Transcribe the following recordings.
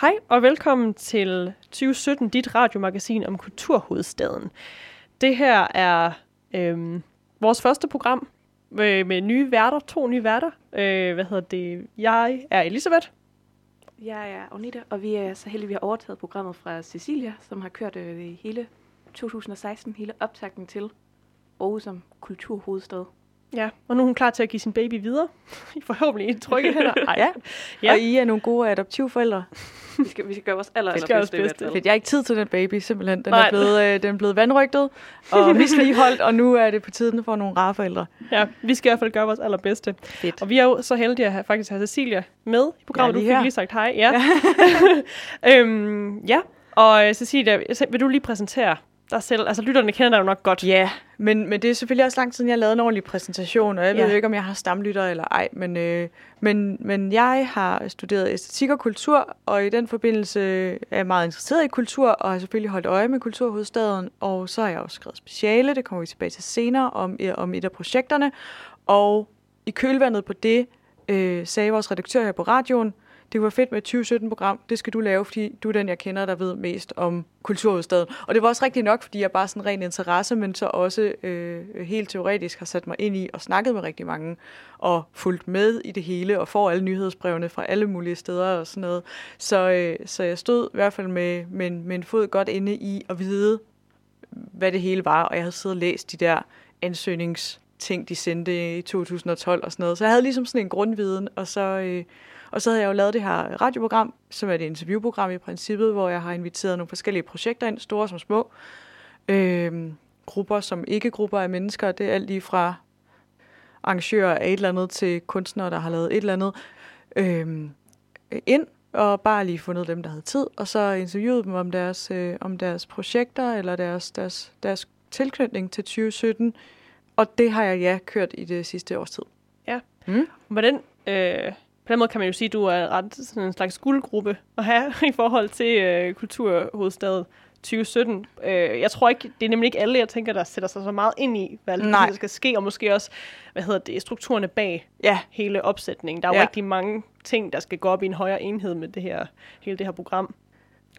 Hej og velkommen til 2017, dit radiomagasin om kulturhovedstaden. Det her er øh, vores første program med, med nye værter, to nye værter. Øh, hvad hedder det? Jeg er Elisabeth. Jeg er Onita, og vi er så heldige, at vi har overtaget programmet fra Cecilia, som har kørt øh, hele 2016, hele optakten til Aarhus som kulturhovedstad. Ja, og nu er hun klar til at give sin baby videre. Forhåbentlig i trygge hænder. Ej. Ja. Ja. Og I er nogle gode adoptivforældre. Vi skal, vi skal gøre vores aller, i hvert bedste. fald. Fedt. Jeg har ikke tid til den baby, simpelthen. Den Nej. er, blevet, øh, den er blevet vandrygtet og misligeholdt, og nu er det på tiden for nogle rare forældre. Ja, vi skal i hvert fald gøre vores allerbedste. Fedt. Og vi er jo så heldige at have, faktisk have Cecilia med i programmet. Ja, du fik her. lige sagt hej. Ja. øhm, ja, og øh, Cecilia, vil du lige præsentere dig selv? Altså, lytterne kender dig jo nok godt. Ja, men, men det er selvfølgelig også lang tid siden, jeg lavede en ordentlig præsentation, og jeg ved Ja. jo ikke, om jeg har stamlytter eller ej, men, øh, men, men jeg har studeret æstetik og kultur, og i den forbindelse er jeg meget interesseret i kultur, og har selvfølgelig holdt øje med Kulturhovedstaden, og så har jeg også skrevet speciale, det kommer vi tilbage til senere, om, om et af projekterne, og i kølvandet på det øh, sagde vores redaktør her på radioen, det var fedt med 2017-program, det skal du lave, fordi du er den, jeg kender, der ved mest om kulturhovedstaden. Og det var også rigtigt nok, fordi jeg bare sådan ren interesse, men så også øh, helt teoretisk har sat mig ind i og snakket med rigtig mange, og fulgt med i det hele, og får alle nyhedsbrevene fra alle mulige steder og sådan noget. Så, øh, så jeg stod i hvert fald med, med, en, med en fod godt inde i at vide, hvad det hele var, og jeg havde siddet og læst de der ansøgningsting, de sendte i 2012 og sådan noget. Så jeg havde ligesom sådan en grundviden, og så, øh, og så havde jeg jo lavet det her radioprogram, som er et interviewprogram i princippet, hvor jeg har inviteret nogle forskellige projekter ind, store som små. Øh, grupper som ikke grupper af mennesker, det er alt lige fra arrangører af et eller andet til kunstnere, der har lavet et eller andet, øh, ind og bare lige fundet dem, der havde tid, og så interviewet dem om deres, øh, om deres projekter eller deres, deres, deres tilknytning til 2017. Og det har jeg ja kørt i det sidste års tid. Hvordan, øh, på den måde kan man jo sige, at du er ret sådan en slags guldgruppe at have i forhold til øh, Kulturhovedstaden 2017. Øh, jeg tror ikke, det er nemlig ikke alle, jeg tænker, der sætter sig så meget ind i, hvad Nej. der skal ske, og måske også, hvad hedder det, strukturerne bag Ja, hele opsætningen. Der er jo Ja. rigtig mange ting, der skal gå op i en højere enhed med det her, hele det her program.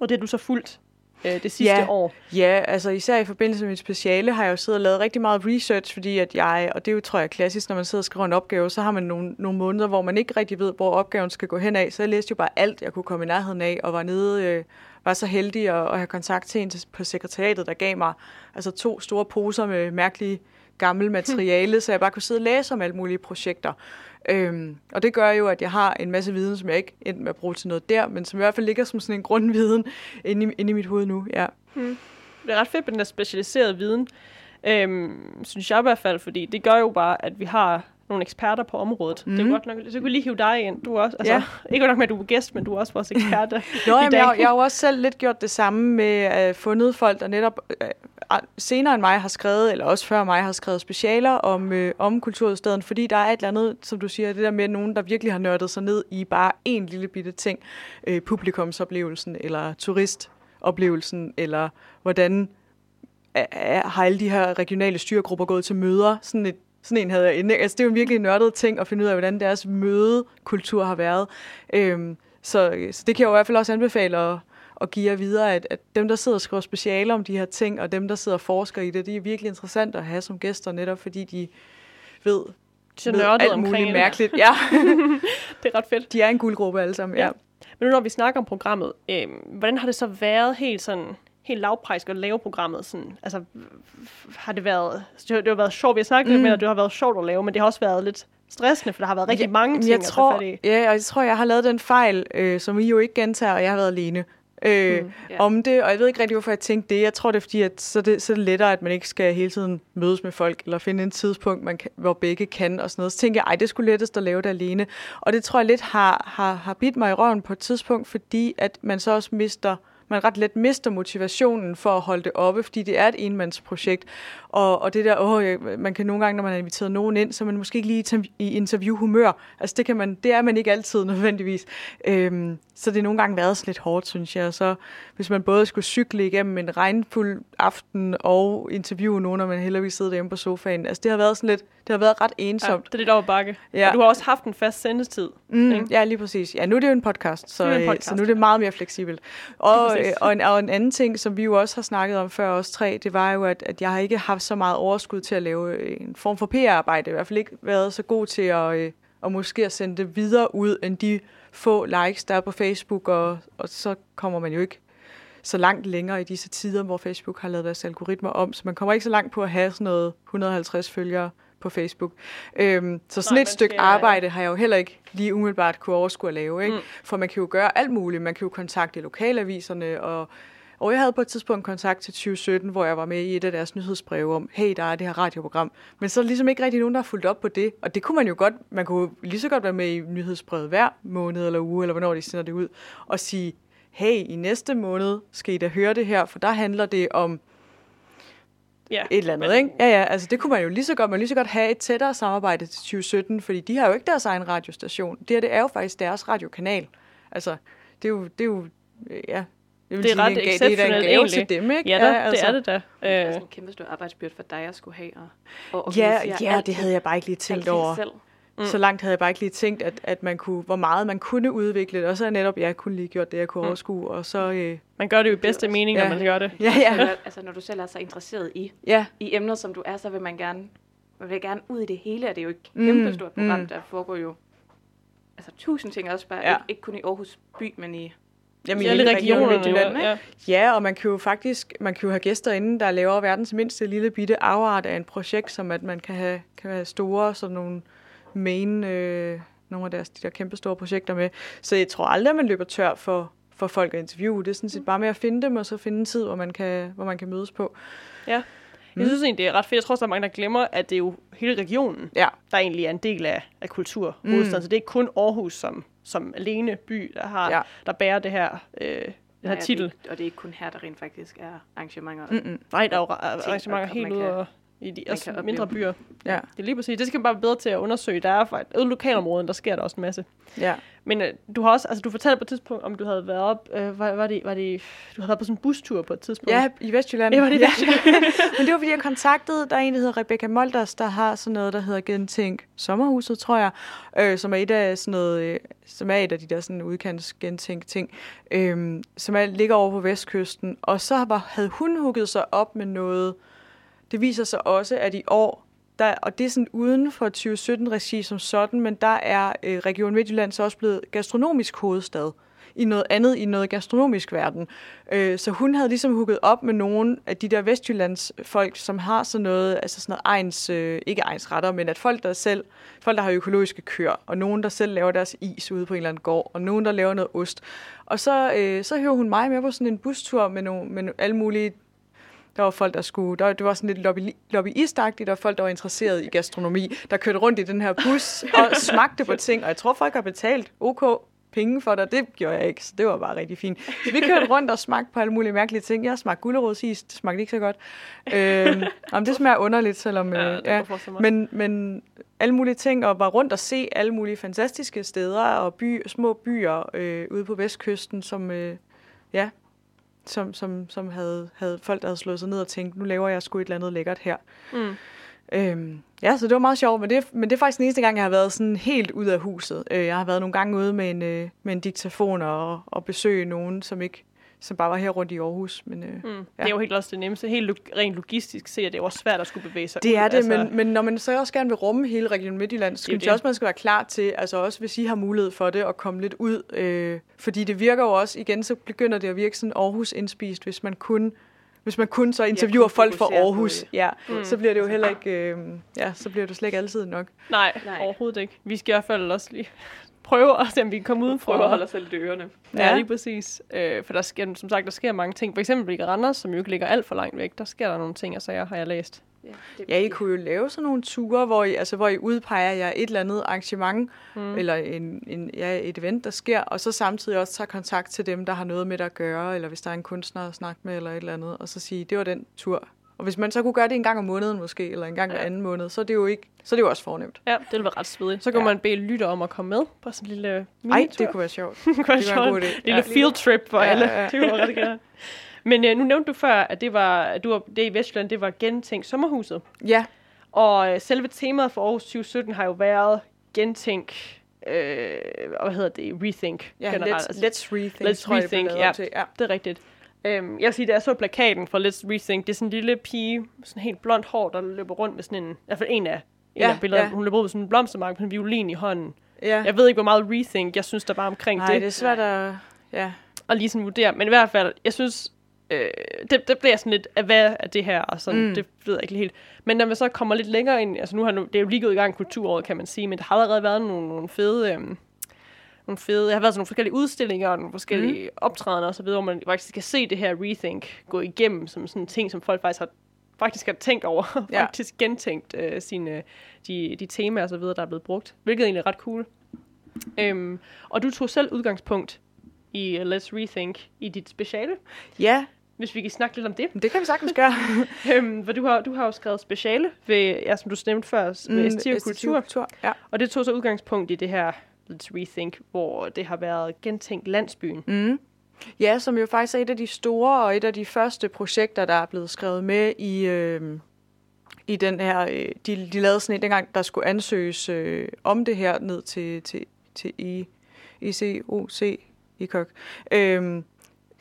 Og det har du så fulgt øh, det sidste Ja. år. Ja, altså især i forbindelse med mit speciale har jeg jo siddet og lavet rigtig meget research, fordi at jeg, og det er jo tror jeg klassisk, når man sidder og skriver en opgave, så har man nogle, nogle måneder, hvor man ikke rigtig ved, hvor opgaven skal gå hen af. Så jeg læste jo bare alt, jeg kunne komme i nærheden af, og var nede, øh, var så heldig at, at have kontakt til en på sekretariatet, der gav mig altså to store poser med mærkelige gammel materiale, så jeg bare kunne sidde og læse om alle mulige projekter. Øhm, og det gør jo, at jeg har en masse viden, som jeg ikke endte med at bruge til noget der, men som i hvert fald ligger som sådan en grundviden inde i, inde i mit hoved nu. Ja. Det er ret fedt med den der specialiserede viden, øhm, synes jeg i hvert fald, fordi det gør jo bare, at vi har nogle eksperter på området. Mm. Det er Mhm. godt nok, så vi lige hive dig ind. Du er også, altså, Ja. ikke nok med, at du er gæst, men du er også vores ekspert Nå, i jamen, dag. jeg, jeg har jo også selv lidt gjort det samme med uh, fundet folk, der netop uh, senere end mig har skrevet, eller også før mig har skrevet specialer om, øh, om kulturhovedstaden, fordi der er et eller andet, som du siger, det der med nogen, der virkelig har nørdet sig ned i bare en lille bitte ting, øh, publikumsoplevelsen, eller turistoplevelsen, eller hvordan øh, har alle de her regionale styregrupper gået til møder, sådan et sådan en havde jeg inde. Altså, det er jo en virkelig nørdet ting at finde ud af, hvordan deres mødekultur har været. Øhm, så, så det kan jeg jo i hvert fald også anbefale at, at give jer videre, at, at dem, der sidder og skriver specialer om de her ting, og dem, der sidder og forsker i det, det er virkelig interessant at have som gæster, netop fordi de ved, Så ved alt omkring muligt det. mærkeligt. Ja, Det er ret fedt. de er en guldgruppe alle sammen, ja. Ja. Men nu når vi snakker om programmet, øhm, hvordan har det så været helt sådan helt lavpræsk at lave programmet? Sådan, altså, har det været... Det har, det har været sjovt, vi har snakket mm. med, at det har været sjovt at lave, men det har også været lidt stressende, for der har været rigtig Ja, mange ting jeg at tror, i. Ja, og jeg tror, jeg har lavet den fejl, øh, som I jo ikke gentager, og jeg har været alene. Øh, mm, ja. om det, og jeg ved ikke rigtig, hvorfor jeg tænkte det. Jeg tror, det er fordi, at så det, så er det lettere, at man ikke skal hele tiden mødes med folk, eller finde en tidspunkt, man kan, hvor begge kan, og sådan noget. Så tænker jeg, ej, det skulle lettest at lave det alene. Og det tror jeg lidt har, har, har bidt mig i røven på et tidspunkt, fordi at man så også mister man ret let mister motivationen for at holde det oppe, fordi det er et enmandsprojekt. Og, og det der, åh, man kan nogle gange, når man har inviteret nogen ind, så er man måske ikke lige i interv- i interviewhumør. Altså det, kan man, det er man ikke altid nødvendigvis. Øhm, så det er nogle gange været sådan lidt hårdt, synes jeg. Og så hvis man både skulle cykle igennem en regnfuld aften og interviewe nogen, og man hellere vil sidde derhjemme på sofaen. Altså det har været sådan lidt, det har været ret Ja, ensomt. det er lidt over bakke. Ja. Ja. Og du har også haft en fast sendetid. Mm, ikke? ja, lige præcis. Ja, nu er det jo en podcast, så, Det er en øh, podcast, så nu er det ja. meget mere fleksibelt. Og, Lige øh, og, en, og en anden ting, som vi jo også har snakket om før, os tre, det var jo, at, at jeg har ikke haft så meget overskud til at lave øh, en form for PR-arbejde. I hvert fald ikke været så god til at, øh, at måske at sende det videre ud, end de få likes, der er på Facebook, og, og så kommer man jo ikke så langt længere i disse tider, hvor Facebook har lavet deres algoritmer om, så man kommer ikke så langt på at have sådan noget 150 følgere på Facebook. Øhm, så sådan Nej, et stykke arbejde har jeg jo heller ikke lige umiddelbart kunne overskue at lave. Ikke? Mm. For man kan jo gøre alt muligt. Man kan jo kontakte lokalaviserne, og, og jeg havde på et tidspunkt kontakt til 2017, hvor jeg var med i et af deres nyhedsbreve om, hey, der er det her radioprogram. Men så er der ligesom ikke rigtig nogen, der har fulgt op på det. Og det kunne man jo godt, man kunne lige så godt være med i nyhedsbrevet hver måned eller uge, eller hvornår de sender det ud, og sige, hey, i næste måned skal I da høre det her, for der handler det om Ja. et eller andet, Men- ikke? Ja, ja, altså det kunne man jo lige så godt, man lige så godt have et tættere samarbejde til 2017, fordi de har jo ikke deres egen radiostation. Det her, det er jo faktisk deres radiokanal. Altså, det er jo, det er jo ja, jeg vil Det er sige, ret det er en exceptionelt gave egentlig. til dem, ikke? Ja, da, det er det da. Det er Øh, sådan en kæmpe stor arbejdsbyrde for dig at skulle have og, og Ja, ja, det havde jeg bare ikke lige tænkt over. Selv. Mm. Så langt havde jeg bare ikke lige tænkt, at, at man kunne, hvor meget man kunne udvikle det. Og så er netop, jeg kunne lige gjort det, jeg kunne Mm. overskue. Og så, øh, man gør det jo i bedste mening, Ja. når man gør det. ja, Ja. ja, Altså, når du selv er så interesseret i, ja, i emner, som du er, så vil man gerne, man vil gerne ud i det hele, og det er jo et Mm, kæmpe stort program, mm. der foregår jo altså tusind ting også bare, Ja. ikke, ikke kun i Aarhus by, men i Jamen, I i hele Region regionerne. Midtjylland, jo, ja. Ja, og man kan jo faktisk man kan jo have gæster inde, der laver verdens mindste lille bitte afart af en projekt, som at man kan have, kan have store sådan nogle main, øh, nogle af deres de der kæmpe store projekter med. Så jeg tror aldrig, at man løber tør for, for folk at interviewe. Det er sådan set bare med at finde dem, og så finde en tid, hvor man kan, hvor man kan mødes på. Ja. Jeg synes egentlig, det er ret fedt. Jeg tror også, der er mange, der glemmer, at det er jo hele regionen, Ja, der egentlig er en del af, af kultur. Mm. Mm. Så det er ikke kun Aarhus som, som alene by, der, har, Ja. der bærer det her, øh, den her Nej, og titel. Det, er ikke- og det er ikke kun her, der rent faktisk er arrangementer. Mm-mm. Nej, der er jo arrangementer helt kan- og i de også mindre byer. ja, Det er lige præcis. Det skal man bare være bedre til at undersøge. Der er faktisk, ude lokalområden, der sker der også en masse. ja. Men øh, du har også, altså du fortalte på et tidspunkt, om du havde været op, øh, var, var, det, var det, du havde været på sådan en bustur på et tidspunkt. Ja, i Vestjylland. Ja, var det Ja. Men det var, fordi jeg kontaktede, der er en, der hedder Rebecca Molders, der har sådan noget, der hedder Gentænk Sommerhuset, tror jeg, øh, som er et af sådan noget, øh, som er et af de der sådan udkants gentænk ting, øh, som er, ligger over på vestkysten. Og så var, havde hun hugget sig op med noget, det viser sig også, at i år, der, og det er sådan uden for 2017-regi som sådan, men der er øh, Region Midtjylland så også blevet gastronomisk hovedstad i noget andet, i noget gastronomisk verden. Øh, så hun havde ligesom hugget op med nogle af de der Vestjyllands folk, som har sådan noget, altså sådan noget ejens, øh, ikke ejens retter, men at folk der selv, folk der har økologiske køer, og nogen der selv laver deres is ude på en eller anden gård, og nogen der laver noget ost. Og så, øh, så hører hun mig med på sådan en bustur med, nogle, med alle mulige der var folk, der skulle... Der, det var sådan lidt lobby, lobbyistagtigt, og folk, der var interesseret i gastronomi, der kørte rundt i den her bus og smagte på ting. Og jeg tror, folk har betalt OK penge for det, det gjorde jeg ikke, så det var bare rigtig fint. Så vi kørte rundt og smagte på alle mulige mærkelige ting. Jeg smagte gulerodsis, det smagte ikke så godt. Øhm, om det smager underligt, selvom... Ja, Øh, ja. Men, men alle mulige ting, og var rundt og se alle mulige fantastiske steder og by, små byer øh, ude på vestkysten, som, øh, ja, som, som, som havde, havde folk, der havde slået sig ned og tænkt, nu laver jeg sgu et eller andet lækkert her. Mm. Øhm, ja, så det var meget sjovt, men det, men det er faktisk den eneste gang, jeg har været sådan helt ud af huset. Øh, jeg har været nogle gange ude med en, øh, med en diktafon og, og besøge nogen, som ikke som bare var her rundt i Aarhus. Men, øh, Mm. Det er jo helt også det nemmeste. Helt log- rent logistisk set, det er jo også svært at skulle bevæge sig Det ud. er det, altså, men, men når man så også gerne vil rumme hele Region Midtjylland, så synes jeg også, man skal være klar til, altså også hvis I har mulighed for det, at komme lidt ud. Øh, fordi det virker jo også, igen, så begynder det at virke sådan Aarhus indspist, hvis man kun hvis man kun så interviewer kun folk fra Aarhus, ja, Mm. så bliver det jo heller ikke, øh, ja, så bliver det slet ikke altid nok. Nej, Nej. overhovedet ikke. Vi skal i hvert fald også lige prøve at se, om vi kan komme ud Prøv at holde fra. os selv i ørerne. Ja, Ja. lige præcis. Øh, for der sker, som sagt, der sker mange ting. For eksempel i Randers, som jo ikke ligger alt for langt væk, der sker der nogle ting og sager, har jeg læst. Ja, det, Ja, I kunne jo lave sådan nogle ture, hvor I, altså, hvor I udpeger jer et eller andet arrangement, mm. eller en, en, ja, et event, der sker, og så samtidig også tager kontakt til dem, der har noget med det at gøre, eller hvis der er en kunstner at snakke med, eller et eller andet, og så sige, det var den tur, Og hvis man så kunne gøre det en gang om måneden måske, eller en gang hver Ja. anden måned, så er det jo ikke, så er det jo også fornemt. Ja, det ville være ret svedigt. Så kunne Ja. man bede lytter om at komme med på sådan en lille Nej, minitur. det kunne være sjovt. det kunne være det en god sjovt. idé. Lille Ja. field trip for Ja, alle. ja, ja. Det kunne være ret gerne. Men øh, nu nævnte du før, at det var, at du var, det i Vestjylland, det var gentænkt sommerhuset. Ja, Og øh, selve temaet for Aarhus 2017 har jo været gentænk, øh, hvad hedder det, rethink ja generelt. let's, let's rethink, let's tror jeg, det rethink, ja. Til. ja. Det er rigtigt. Øhm, jeg vil sige, da jeg så plakaten for Let's Rethink, det er sådan en lille pige, sådan helt blondt hår, der løber rundt med sådan en, i hvert fald en af, en Ja, af billederne, ja. hun løber ud med sådan en blomstermark med en violin i hånden. ja. Jeg ved ikke, hvor meget rethink jeg synes, der var omkring Nej, det. det er svært at... Ja. og lige sådan vurdere. Men i hvert fald, jeg synes, øh, det, det bliver sådan lidt, af hvad er det her, og sådan, Mm. det ved jeg ikke helt. Men når man så kommer lidt længere ind, altså nu har nu, det er jo lige gået i gang kulturåret, kan man sige, men der har allerede været nogle, nogle fede, øh, nogle fede, der har været sådan nogle forskellige udstillinger, og nogle forskellige mm. optrædener osv., hvor man faktisk kan se det her rethink gå igennem, som sådan en ting, som folk faktisk har faktisk har tænkt over, Ja. faktisk gentænkt øh, sine, de, de temaer og så videre, der er blevet brugt, hvilket egentlig er ret cool. Øhm, og du tog selv udgangspunkt i uh, Let's Rethink i dit speciale, ja, hvis vi kan snakke lidt om det. det kan vi sagtens gøre. Øhm, for du har, du har jo skrevet speciale ved, ja, som du nævnte før, ved mm, æstetik og kultur. kultur. Ja. Og det tog så udgangspunkt i det her Let's Rethink, hvor det har været gentænkt landsbyen. Mm. Ja, som jo faktisk er et af de store og et af de første projekter, der er blevet skrevet med i, øh, i den her... Øh, de, de lavede sådan en, dengang der skulle ansøges øh, om det her ned til, til, til e, I, ICOC, ICOC. Øh,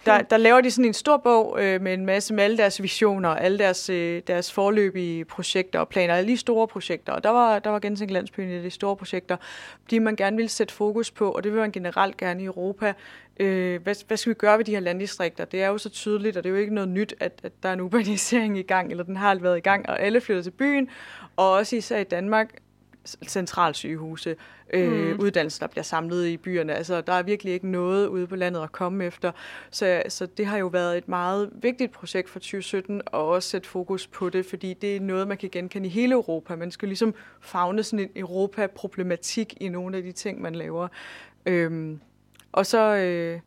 der, der laver de sådan en stor bog øh, med en masse med alle deres visioner, alle deres, øh, deres forløbige projekter og planer, alle de store projekter. Og der var, der var Gensing Landsbyen i de store projekter, fordi man gerne ville sætte fokus på, og det vil man generelt gerne i Europa, øh, hvad, hvad skal vi gøre ved de her landdistrikter? Det er jo så tydeligt, og det er jo ikke noget nyt, at, at der er en urbanisering i gang, eller den har været i gang, og alle flytter til byen, og også især i Danmark, centralsygehuse, øh, mm. uddannelser, der bliver samlet i byerne. Altså, der er virkelig ikke noget ude på landet at komme efter. Så, så det har jo været et meget vigtigt projekt for 2017, og også sætte fokus på det, fordi det er noget, man kan genkende i hele Europa. Man skal ligesom fagne sådan en Europa-problematik i nogle af de ting, man laver. Øhm, og så... Øh,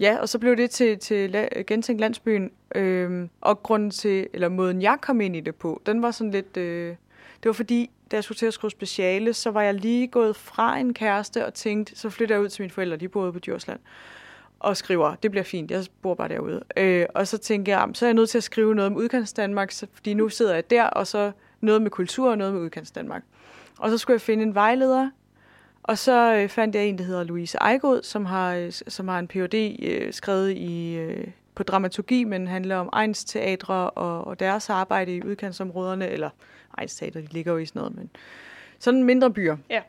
Ja, og så blev det til, til Gentænk Landsbyen, øhm, og grunden til, eller måden jeg kom ind i det på, den var sådan lidt, øh, det var fordi, da jeg skulle til at skrive speciale, så var jeg lige gået fra en kæreste og tænkte, så flytter jeg ud til mine forældre, de boede på Djursland, og skriver, det bliver fint, jeg bor bare derude. Øh, og så tænkte jeg, så er jeg nødt til at skrive noget om udkants Danmark, fordi nu sidder jeg der, og så noget med kultur og noget med udkants Danmark. Og så skulle jeg finde en vejleder, og så øh, fandt jeg en, der hedder Louise Ejgod, som har, øh, som har en Ph.D. Øh, skrevet i, øh, på dramaturgi, men handler om Ejns Teatre og, og deres arbejde i udkantsområderne, eller Ejns Teatre, de ligger jo i sådan noget, men sådan mindre byer. Ja.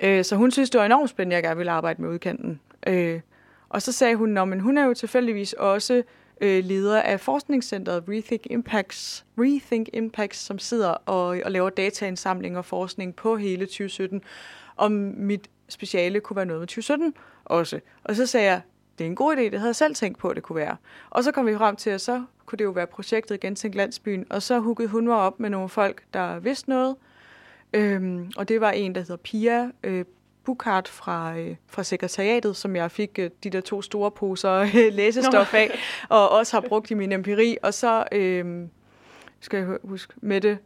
Øh, så hun synes, det var enormt spændende, at jeg gerne ville arbejde med udkanten. Øh, og så sagde hun, at hun er jo tilfældigvis også øh, leder af forskningscenteret Rethink Impacts, Rethink Impacts, som sidder og, og laver dataindsamling og forskning på hele 2017, om mit speciale kunne være noget med 2017 også. Og så sagde jeg, det er en god idé, det havde jeg selv tænkt på, at det kunne være. Og så kom vi frem til, at så kunne det jo være projektet Gentænk Landsbyen, og så huggede hun mig op med nogle folk, der vidste noget. Øhm, og det var en, der hedder Pia øh, Bukart fra, øh, fra sekretariatet, som jeg fik øh, de der to store poser øh, læsestof af, og også har brugt i min empiri. Og så øh, skal jeg huske Mette,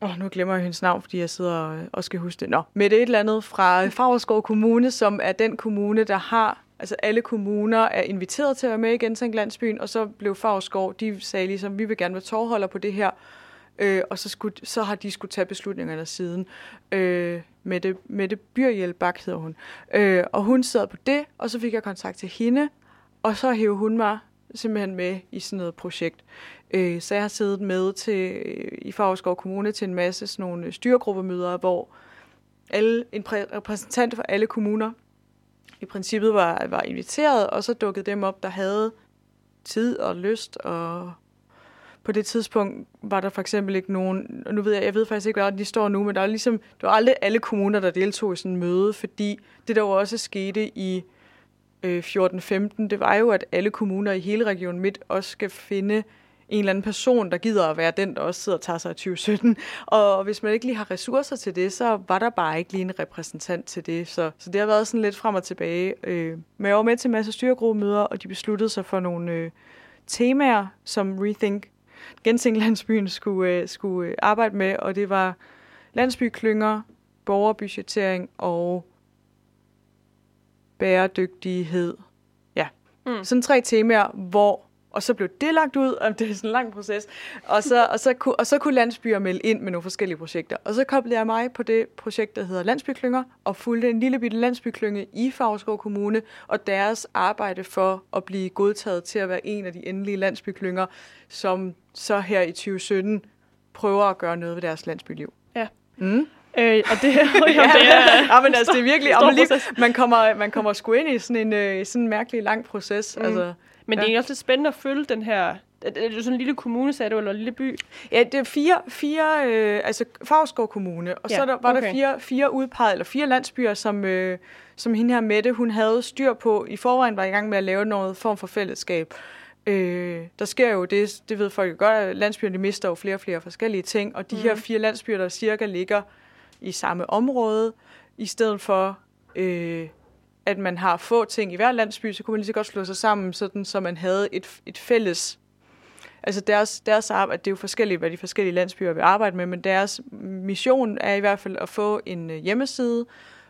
oh, nu glemmer jeg hendes navn, fordi jeg sidder og- skal huske det. Nå, Mette et eller andet fra Favreskov Kommune, som er den kommune, der har... Altså alle kommuner er inviteret til at være med i Gentænk Landsbyen, og så blev Favreskov, de sagde ligesom, vi vil gerne være tårholder på det her, øh, og så, skulle, så har de skulle tage beslutningerne siden. Øh, Mette, Mette Byrhjelbak hedder hun. Øh, og hun sad på det, og så fik jeg kontakt til hende, og så hævde hun mig simpelthen med i sådan noget projekt. Øh, så jeg har siddet med til, øh, i Favreskov Kommune til en masse sådan nogle øh, styregruppemøder, hvor alle, en præ- repræsentant for alle kommuner i princippet var, var inviteret, og så dukkede dem op, der havde tid og lyst, og på det tidspunkt var der for eksempel ikke nogen, og nu ved jeg, jeg ved faktisk ikke, hvor de står nu, men der var ligesom, det var aldrig alle kommuner, der deltog i sådan en møde, fordi det der jo også skete i øh, 14-15, det var jo, at alle kommuner i hele Region Midt også skal finde en eller anden person, der gider at være den, der også sidder og tager sig af 2017. Og hvis man ikke lige har ressourcer til det, så var der bare ikke lige en repræsentant til det. Så, så det har været sådan lidt frem og tilbage. Øh, men jeg var med til en masse styregruppemøder, og de besluttede sig for nogle øh, temaer, som Rethink Gensing Landsbyen skulle, øh, skulle øh, arbejde med, og det var landsbyklynger, borgerbudgettering og bæredygtighed. Ja, mm. sådan tre temaer, hvor og så blev det lagt ud, og det er sådan en lang proces, og så, og så, kunne, og så kunne landsbyer melde ind med nogle forskellige projekter. Og så koblede jeg mig på det projekt, der hedder Landsbyklynger, og fulgte en lille bitte landsbyklynge i Favreskov Kommune, og deres arbejde for at blive godtaget til at være en af de endelige landsbyklynger, som så her i 2017 prøver at gøre noget ved deres landsbyliv. Ja. Mm. Øh, og det, ja, det er, ja, men altså, det er virkelig, stor om lige, man kommer, man kommer sgu ind i sådan en, øh, sådan en mærkelig lang proces. Mm. Altså, men det er også lidt spændende at følge den her... Er det er sådan en lille kommune, sagde du, eller en lille by? Ja, det er fire, fire øh, altså Favrskov Kommune, og Ja, så der, var okay. der fire, fire udpegede, eller fire landsbyer, som, øh, som hende her Mette, hun havde styr på. I forvejen var i gang med at lave noget form for fællesskab. Øh, der sker jo det, det ved folk jo godt, at landsbyerne de mister jo flere og flere forskellige ting, og de mm. her fire landsbyer, der cirka ligger i samme område, i stedet for, øh, at man har få ting i hver landsby, så kunne man lige så godt slå sig sammen, sådan, så man havde et, et fælles. Altså deres, deres arbejde, det er jo forskelligt, hvad de forskellige landsbyer vil arbejde med, men deres mission er i hvert fald at få en øh, hjemmeside,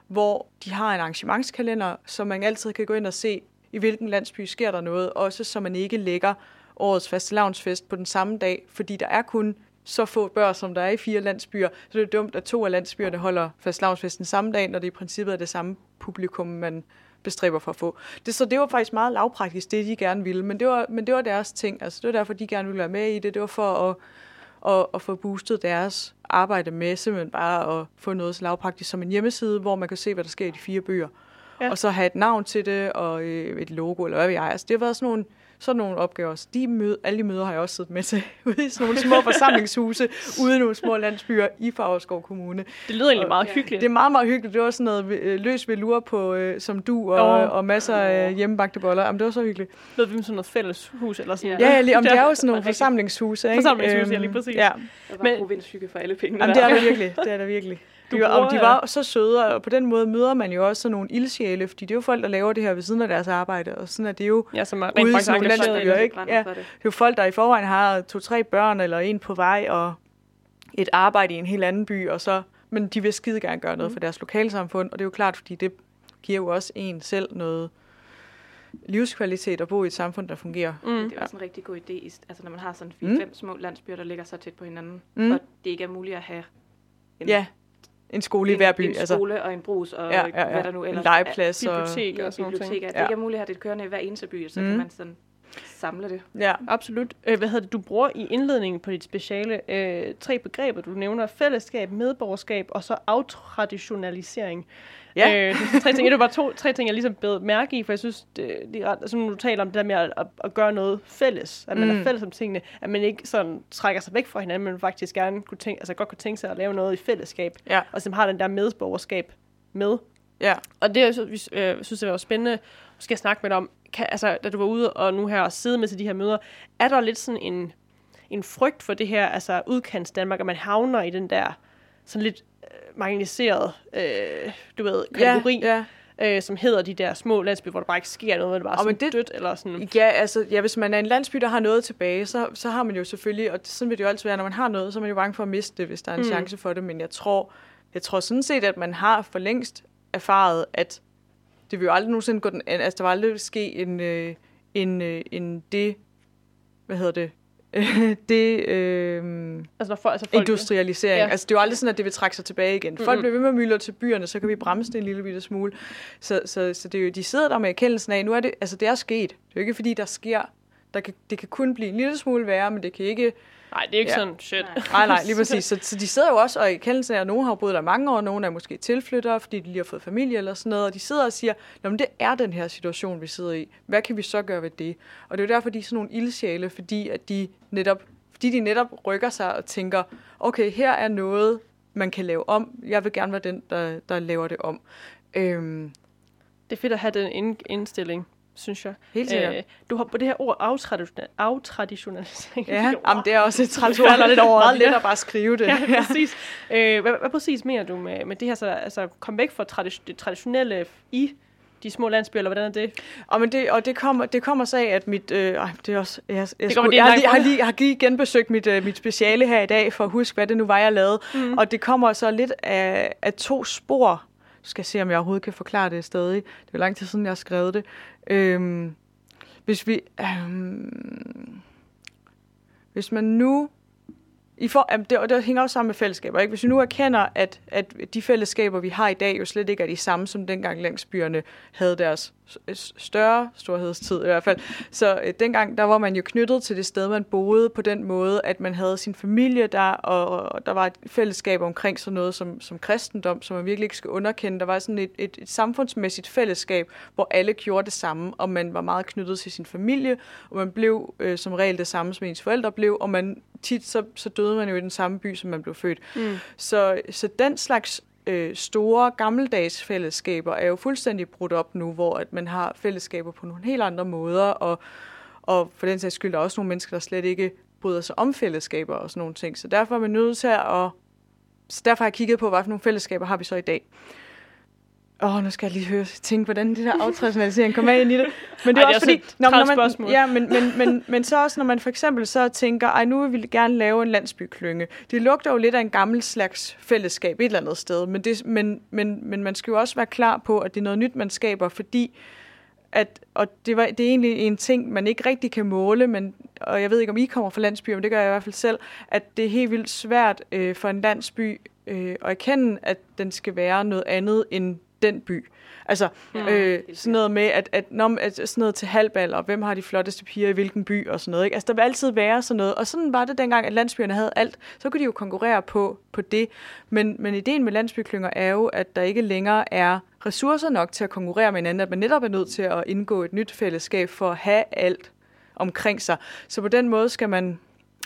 hvor de har en arrangementskalender, så man altid kan gå ind og se, i hvilken landsby sker der noget, også så man ikke lægger årets fastelavnsfest på den samme dag, fordi der er kun så få børn, som der er i fire landsbyer, så det er dumt, at to af landsbyerne holder fastelavnsfesten samme dag, når det i princippet er det samme publikum, man bestræber for at få. Det, så det var faktisk meget lavpraktisk, det de gerne ville, men det var, men det var deres ting. Altså, det var derfor, de gerne ville være med i det. Det var for at, at, at få boostet deres arbejde med simpelthen bare at få noget så lavpraktisk som en hjemmeside, hvor man kan se, hvad der sker i de fire bøger. Ja. Og så have et navn til det, og øh, et logo, eller hvad ved jeg. Altså, det har været sådan nogle, sådan nogle opgaver. Så de møde, alle de møder har jeg også siddet med til, ude i sådan nogle små forsamlingshuse, ude i nogle små landsbyer i Favreskov Kommune. Det lyder egentlig meget Ja. hyggeligt. Det er meget, meget hyggeligt. Det var sådan noget øh, løs velure på, øh, som du, og, Åh. og masser af hjemmebagte boller. Jamen, det var så hyggeligt. Lød vi som sådan noget fælles hus eller sådan Ja. Ja, ja lige, om det er jo sådan nogle og forsamlingshuse, ikke? Forsamlingshuse, ja, Øhm, lige præcis. Ja, Der var Men- men, provinshygge for alle pengene. Jamen, der. det er der virkelig. Det er der virkelig. Du De, var, og de bruger, var så søde, og på den måde møder man jo også sådan nogle ildsjæle, fordi det er jo folk, der laver det her ved siden af deres arbejde, og sådan er det jo. Ja, som er Ude rent i faktisk nogle landsbyer, ikke? Ja. for det. Det er jo folk, der i forvejen har to-tre børn, eller en på vej, og et arbejde i en helt anden by, og så, men de vil skide gerne gøre noget for deres lokalsamfund, og det er jo klart, fordi det giver jo også en selv noget livskvalitet at bo i et samfund, der fungerer. Mm. Det er også en rigtig god idé, altså når man har sådan Mm. 4-5 små landsbyer, der ligger så tæt på hinanden, Mm. og det ikke er muligt at have en, Ja, en skole i hver by. en, en altså. skole og en brus og Ja, ja, ja. hvad der nu En ellers legeplads. og, Bibliotek Ja, og sådan biblioteker. Det Ja. ikke er muligt at have det kørende i hver eneste by, så Mm. kan man sådan samle det. ja. Absolut. Øh, hvad hedder det, du bruger i indledningen på dit speciale øh, tre begreber. Du nævner fællesskab, medborgerskab og så aftraditionalisering. Ja. Øh, det er tre ting. Det var bare to, tre ting, jeg ligesom bed mærke i, for jeg synes, det, det er ret, altså, når du taler om det der med at, at, at gøre noget fælles, at man mm. er fælles om tingene, at man ikke sådan trækker sig væk fra hinanden, men faktisk gerne kunne tænke, altså godt kunne tænke sig at lave noget i fællesskab, Ja. og som har den der medborgerskab med. Ja. Og det, jeg synes, øh, jeg synes, det var spændende, måske at snakke med dig om, kan, altså, da du var ude og nu her og sidde med til de her møder, er der lidt sådan en, en frygt for det her, altså udkants Danmark, at man havner i den der sådan lidt øh, marginaliseret, øh, du ved, kategori, Ja, ja. Øh, som hedder de der små landsbyer, hvor der bare ikke sker noget, men det bare er sådan det- dødt, eller sådan. Ja, altså, ja, hvis man er en landsby, der har noget tilbage, så, så har man jo selvfølgelig, og sådan vil det jo altid være, når man har noget, så er man jo bange for at miste det, hvis der er en mm. chance for det. Men jeg tror, jeg tror sådan set, at man har for længst erfaret, at det vil jo aldrig nogensinde gå den anden, altså der vil aldrig ske en, øh, en, øh, en det, hvad hedder det, det, øh, Altså, når folk, altså folk, industrialisering. Ja. Altså, det er jo aldrig sådan, at det vil trække sig tilbage igen. Folk Mm-mm. bliver ved med at myldre til byerne, så kan vi bremse det en lille bitte smule. Så, så, så det er jo, de sidder der med erkendelsen af, nu er det, altså det er sket. Det er jo ikke fordi, der sker, der kan, det kan kun blive en lille smule værre, men det kan ikke... Nej, det er ikke Ja. sådan, shit. Nej. Nej, nej, lige præcis. Så, så de sidder jo også og i erkendelsen af, at nogen har boet der mange år, nogen er måske tilflyttere, fordi de lige har fået familie eller sådan noget, og de sidder og siger, Nå, men det er den her situation, vi sidder i. Hvad kan vi så gøre ved det? Og det er jo derfor, de er sådan nogle ildsjæle, fordi at de netop, fordi de netop rykker sig og tænker, okay, her er noget, man kan lave om. Jeg vil gerne være den, der, der laver det om. Øhm, Det er fedt at have den ind- indstilling, synes jeg. helt sikkert. Øh, du har på det her ord aftradition- aftraditionalisering. ja, jamen, det er også et ord. lidt over Meget det let at bare skrive det. ja, præcis. Øh, hvad, hvad præcis mener du med, med det her, så, altså kom væk fra tradi- det traditionelle i de små landsbyer, eller hvordan er det? Og, men det, og det kommer, det kommer så af, at mit... Øh, ej, det er også, jeg, jeg, Det skulle, jeg, har lige, har lige, har lige genbesøgt mit, øh, mit speciale her i dag, for at huske, hvad det nu var, jeg lavede. Mm. Og det kommer så lidt af, af to spor. Skal se, om jeg overhovedet kan forklare det stadig. Det er lang tid siden, jeg har skrevet det. Øhm, hvis vi... Øhm, hvis man nu i for, jamen, det, og det hænger også sammen med fællesskaber. Ikke? Hvis vi nu erkender, at, at de fællesskaber, vi har i dag, jo slet ikke er de samme, som dengang landsbyerne havde deres større storhedstid i hvert fald. Så øh, dengang, der var man jo knyttet til det sted, man boede på den måde, at man havde sin familie der, og, og der var et fællesskab omkring sådan noget som, som kristendom, som man virkelig ikke skal underkende. Der var sådan et, et, et samfundsmæssigt fællesskab, hvor alle gjorde det samme, og man var meget knyttet til sin familie, og man blev øh, som regel det samme, som ens forældre blev, og man tit så, så døde man jo i den samme by, som man blev født. Mm. Så, så den slags øh, store gammeldags fællesskaber er jo fuldstændig brudt op nu, hvor at man har fællesskaber på nogle helt andre måder, og, og for den sags skyld er der også nogle mennesker, der slet ikke bryder sig om fællesskaber og sådan nogle ting. Så derfor er man nødt til at... Så derfor har jeg kigget på, hvad for nogle fællesskaber har vi så i dag. Åh, oh, nu skal jeg lige høre, tænke, hvordan det der aftraditionalisering kommer ind i det. Men det Ej, er det er også fordi, også når, når man, spørgsmål. ja, men, men, men, men så også, når man for eksempel så tænker, ej, nu vil vi gerne lave en landsbyklynge. Det lugter jo lidt af en gammel slags fællesskab et eller andet sted, men, det, men, men, men man skal jo også være klar på, at det er noget nyt, man skaber, fordi at, og det, var, det er egentlig en ting, man ikke rigtig kan måle, men, og jeg ved ikke, om I kommer fra landsbyer, men det gør jeg i hvert fald selv, at det er helt vildt svært øh, for en landsby øh, at erkende, at den skal være noget andet end den by. Altså, Ja, øh, sådan noget med, at, at, når, at sådan noget til halvbal, og hvem har de flotteste piger i hvilken by, og sådan noget. Ikke? Altså, der vil altid være sådan noget. Og sådan var det dengang, at landsbyerne havde alt. Så kunne de jo konkurrere på, på det. Men, men ideen med landsbyklynger er jo, at der ikke længere er ressourcer nok til at konkurrere med hinanden, at man netop er nødt til at indgå et nyt fællesskab for at have alt omkring sig. Så på den måde skal man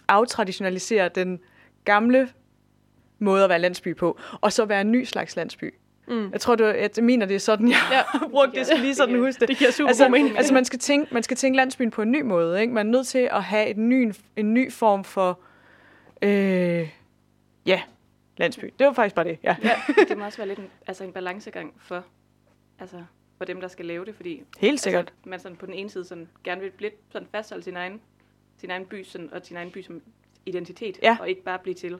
aftraditionalisere den gamle måde at være landsby på, og så være en ny slags landsby. Mm. Jeg tror, du, jeg mener, det er sådan, jeg Ja. har brugt det, så lige sådan huske det. Det giver super Altså, god mening. altså man, skal tænke, man skal tænke landsbyen på en ny måde. Ikke? Man er nødt til at have et ny, en ny form for, øh, ja, landsby. Det var faktisk bare det, ja. Ja, det må også være lidt en, altså en balancegang for, altså, for dem, der skal lave det, fordi Helt sikkert. Altså, man sådan på den ene side sådan, gerne vil lidt sådan fastholde sin egen, sin egen by sådan, og sin egen by som identitet, Ja. og ikke bare blive til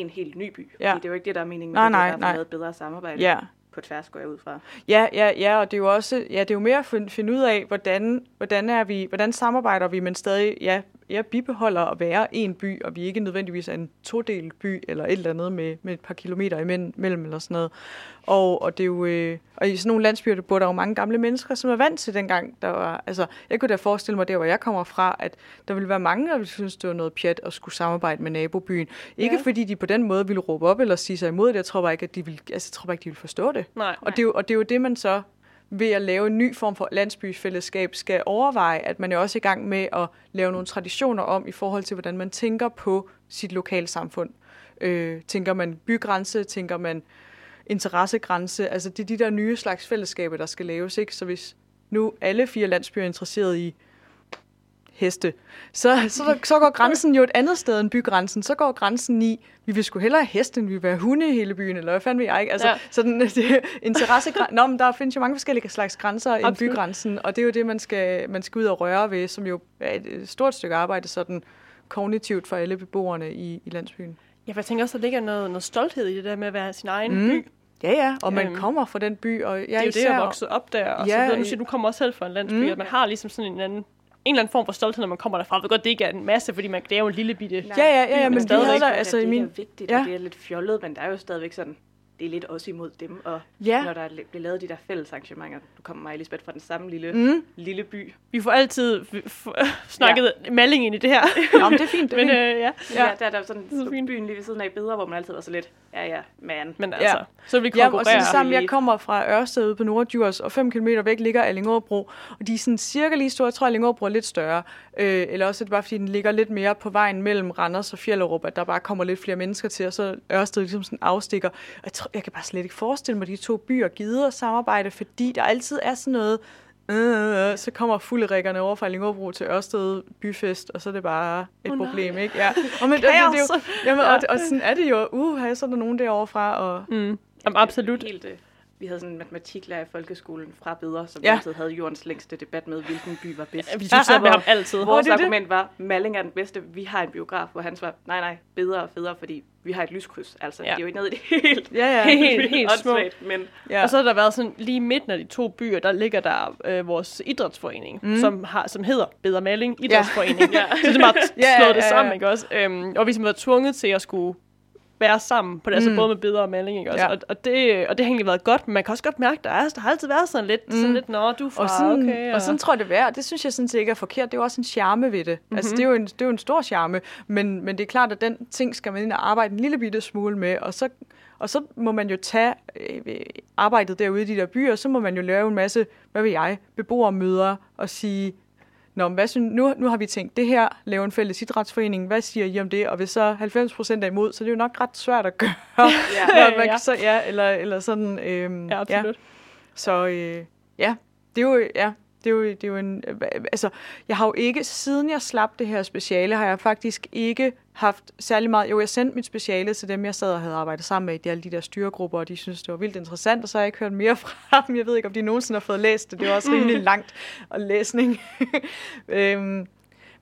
en helt ny by. Ja. Fordi det er jo ikke det, der er meningen med nej, det, er nej. at få lavet bedre samarbejde Ja. på tværs, går jeg ud fra. Ja, ja, ja, og det er jo også, ja, det er jo mere at finde, finde ud af, hvordan, hvordan, er vi, hvordan samarbejder vi, men stadig, ja, ja, bibeholder at være en by, og vi ikke nødvendigvis er en todelt by, eller et eller andet med, med et par kilometer imellem, eller sådan noget. Og, og det er jo, øh, og i sådan nogle landsbyer, der bor der jo mange gamle mennesker, som er vant til dengang, der var, altså, jeg kunne da forestille mig der, hvor jeg kommer fra, at der ville være mange, der ville synes, det var noget pjat at skulle samarbejde med nabobyen. Ikke Ja. fordi de på den måde ville råbe op eller sige sig imod det, jeg tror bare ikke, at de ville, altså, jeg tror bare ikke, de ville forstå det. Nej. Og det, er jo, og det er jo det, man så ved at lave en ny form for landsbyfællesskab skal overveje, at man er også i gang med at lave nogle traditioner om i forhold til, hvordan man tænker på sit lokale samfund. Øh, tænker man bygrænse, tænker man interessegrænse, altså det er de der nye slags fællesskaber, der skal laves, ikke? Så hvis nu alle fire landsbyer er interesseret i heste, så, så, så går grænsen jo et andet sted end bygrænsen. Så går grænsen i, vi vil sgu hellere heste, end vi vil have hunde i hele byen, eller hvad fanden ved jeg ikke? Altså, Ja. sådan det, interesse... Nå, men der findes jo mange forskellige slags grænser end Absolut. bygrænsen, og det er jo det, man skal, man skal ud og røre ved, som jo er et stort stykke arbejde sådan kognitivt for alle beboerne i, i landsbyen. Ja, for jeg tænker også, at der ligger noget, noget stolthed i det der med at være sin egen mm. By. Ja, ja, og man Øhm, kommer fra den by, og jeg Det er jo det, jeg vokset op der, og Ja, så videre. Nu siger du, du kommer også selv fra en landsby, mm. og man har ligesom sådan en anden en eller anden form for stolthed, når man kommer derfra. Jeg ved godt, det ikke er en masse, fordi man, det er jo en lille bitte... Nej. Ja, ja, ja, ja men men stadigvæk der, altså det i min... er vigtigt, Ja. og det er lidt fjollet, men der er jo stadigvæk sådan, det er lidt også imod dem, og Ja. når der er- bliver lavet de der fælles arrangementer, nu kommer mig Elisabeth fra den samme lille, Mm. lille by, Vi får altid f- f- snakket ja. Malling ind i det her. Nå, men det er fint, det er men fint. øh, ja, Ja. Ja. Der, der er der sådan Så så fint. byen lige ved siden af bedre, hvor man altid var så lidt, ja ja, man. men altså, så vil vi Ja, og så sammen, jeg kommer fra Ørsted på Nordjurs, og 5 km væk ligger Allingåbro, og de er sådan cirka lige store. Jeg tror, Allingåbro er lidt større. Øh, eller også er det bare, fordi den ligger lidt mere på vejen mellem Randers og Fjellerup, at der bare kommer lidt flere mennesker til, og så Ørsted ligesom sådan afstikker. Og jeg, tror, jeg kan bare slet ikke forestille mig, at de to byer gider at samarbejde, fordi der altid er sådan noget, øh, så kommer fulderikkerne over fra Allingåbro til Ørsted byfest, og så er det bare et oh, nej. problem, ikke? Ja. Og, men, det, det, det, er jo, jamen, og, og sådan er det jo. Uh, så er der nogen derovre fra, og Mm. Jamen, absolut. Helt, vi havde sådan en matematiklærer i folkeskolen fra Beder, som Ja. ja. altid havde jordens længste debat med, hvilken by var bedst. Vi diskuterede med ham altid. Vores det er det. argument var, Malling er den bedste, vi har en biograf, hvor han var, nej nej, bedre og federe, fordi vi har et lyskryds. Altså, Ja. ja. det er jo ikke ned i det helt, Ja, ja. Helt, helt små. åndssvagt, men ja. Og så har der været sådan, lige midten af de to byer, der ligger der øh, vores idrætsforening, mm. som, har, som hedder Bedre Maling Idrætsforening. ja. Så det er meget Ja, ja, slået det ja, ja. sammen, ikke også? Øhm, og vi har været tvunget til at skulle være sammen på det, altså Mm. både med Bedre og Maling, ikke også? Ja. Og, og, det, og det har egentlig været godt, men man kan også godt mærke, der, er, der har altid været sådan lidt, mm. sådan lidt, nå, du er fra, Og sådan, okay. og sådan tror jeg, det er. Det synes jeg sådan set ikke er forkert. Det er jo også en charme ved det. Mm-hmm. Altså, det er, jo en, det er jo en stor charme. Men, men det er klart, at den ting skal man ind og arbejde en lille bitte smule med. Og så, og så må man jo tage øh, arbejdet derude i de der byer. Så må man jo lave en masse, hvad ved jeg, beboermøder og sige, Nå, men hvad synes, nu, nu har vi tænkt det her, lave en fælles idrætsforening, hvad siger I om det? Og hvis så 90 procent er imod, så er det jo nok ret svært at gøre. ja. Ja, ja. Så, ja, eller, eller sådan. Øhm, Ja, absolut. så øh, ja, det er jo, ja, det er jo, det er jo en, altså, jeg har jo ikke, siden jeg slap det her speciale, har jeg faktisk ikke haft særlig meget, jo, jeg sendte mit speciale til dem, jeg sad og havde arbejdet sammen med i de, alle de der styregrupper, og de synes det var vildt interessant, og så har jeg ikke hørt mere fra dem. Jeg ved ikke, om de nogensinde har fået læst det. Det var også rimelig langt og læsning. øhm,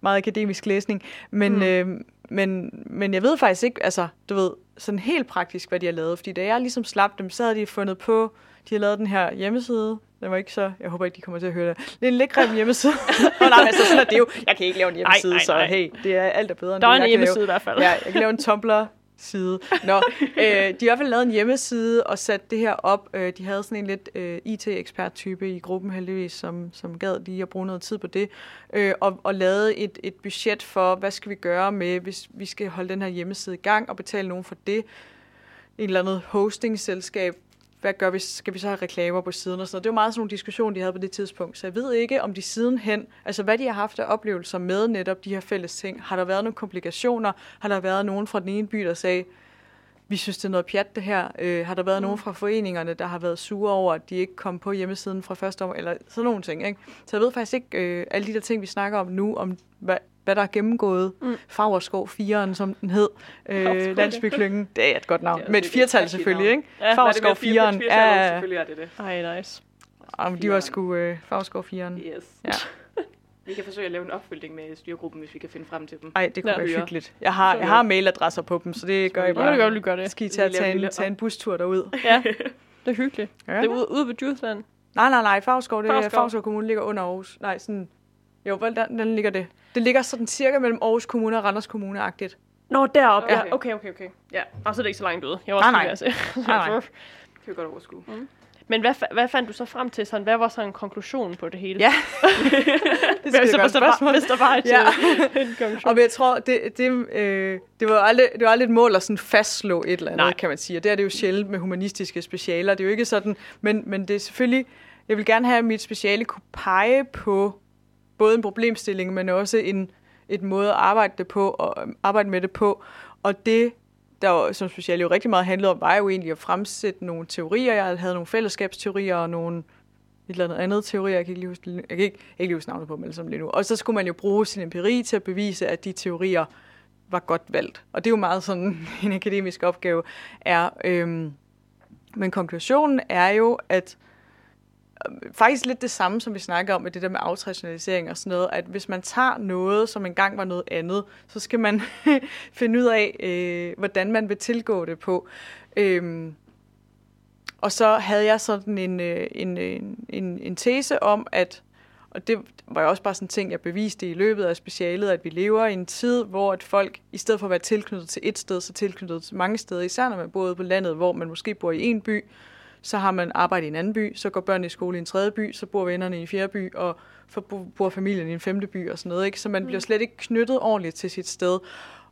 meget akademisk læsning. Men, Mm. mm. Men, men jeg ved faktisk ikke, altså, du ved, sådan helt praktisk, hvad de har lavet. Fordi da jeg ligesom slap dem, så havde de fundet på, de har lavet den her hjemmeside. Den var ikke så, jeg håber ikke, de kommer til at høre det. Det er en lidt grim hjemmeside. Nå, nej, altså, sådan er det jo. Jeg kan ikke lave en hjemmeside, nej, nej. så hey, det er alt er bedre end Der er det, en jeg kan hjemmeside lave. i hvert fald. Ja, jeg kan lave en Tumblr side. Nå, øh, de har i hvert fald lavet en hjemmeside og sat det her op. Øh, de havde sådan en lidt øh, IT-ekspert-type i gruppen heldigvis, som, som gad lige at bruge noget tid på det. Øh, og, og lavede et, et budget for, hvad skal vi gøre med, hvis vi skal holde den her hjemmeside i gang og betale nogen for det. En eller andet hosting-selskab. Hvad gør vi? Skal vi så have reklamer på siden og sådan noget? Det var meget sådan nogle diskussioner, de havde på det tidspunkt. Så jeg ved ikke, om de sidenhen, altså hvad de har haft af oplevelser med netop de her fælles ting. Har der været nogle komplikationer? Har der været nogen fra den ene by, der sagde, vi synes, det er noget pjat, det her. Øh, har der været mm. nogen fra foreningerne, der har været sure over, at de ikke kom på hjemmesiden fra første år, eller sådan nogle ting, ikke? Så jeg ved faktisk ikke, øh, alle de der ting, vi snakker om nu, om hvad, hvad der er gennemgået. Mm. Fagerskov 4'eren, som den hed. Øh, Landsbyklyngen. Det er et godt navn. Det Med et firtal selvfølgelig, ikke? Ja. Nej, det fire- 4'eren. fire- Ja, Selvfølgelig er det det. Ej, nice. Jamen, de var sgu øh, Favrskov 4'eren. Yes. Ja. Vi kan forsøge at lave en opfølging med styregruppen, hvis vi kan finde frem til dem. Ej, det kunne Ja. være hyggeligt. Jeg har, jeg har mailadresser på dem, så det gør jeg Det bare. du godt lige gøre det. Skal I tage, tage, en tage en bustur derud? Ja, det er hyggeligt. Ja. Det er ude, ude ved Djursland. Nej, nej, nej. Favrskov, det er Favrskov. Favrskov Kommune ligger under Aarhus. Nej, sådan... Jo, hvordan den ligger det? Det ligger sådan cirka mellem Aarhus Kommune og Randers Kommune-agtigt. Nå, deroppe. Ja. Okay. Okay, okay, okay. Ja, og så er det ikke så langt ude. Jeg var også Nej, at se. Nej, nej. Det kan vi godt overskue. Men hvad, hvad fandt du så frem til? Sådan, hvad var sådan konklusionen på det hele? Ja. det Hvis, er hvis, der var, hvis der var et, Ja. en konklusion. Og jeg tror, det, det, øh, det var jo aldrig, det var aldrig et mål at sådan fastslå et eller andet, Nej. Nej. kan man sige. Og det er det jo sjældent med humanistiske specialer. Det er jo ikke sådan, men, men det er selvfølgelig, jeg vil gerne have, at mit speciale kunne pege på både en problemstilling, men også en, et måde at arbejde, det på, og arbejde med det på. Og det, der jo, som specielt jo rigtig meget handlede om, var jo egentlig at fremsætte nogle teorier. Jeg havde nogle fællesskabsteorier og nogle et eller andet andet teorier, jeg kan ikke lige huske, jeg kan ikke, jeg kan ikke lige huske navnet på dem alle sammen lige nu. Og så skulle man jo bruge sin empiri til at bevise, at de teorier var godt valgt. Og det er jo meget sådan en akademisk opgave er. Øhm, men konklusionen er jo, at øh, faktisk lidt det samme, som vi snakker om med det der med aftraditionalisering og sådan noget, at hvis man tager noget, som engang var noget andet, så skal man finde ud af, øh, hvordan man vil tilgå det på. Øhm, og så havde jeg sådan en, øh, en, en, en, en tese om, at, og det var jo også bare sådan en ting, jeg beviste i løbet af specialet, at vi lever i en tid, hvor at folk, i stedet for at være tilknyttet til et sted, så tilknyttet til mange steder, især når man boede på landet, hvor man måske bor i en by, så har man arbejde i en anden by, så går børnene i skole i en tredje by, så bor vennerne i en fjerde by, og bor familien i en femte by og sådan noget. Ikke? Så man bliver slet ikke knyttet ordentligt til sit sted.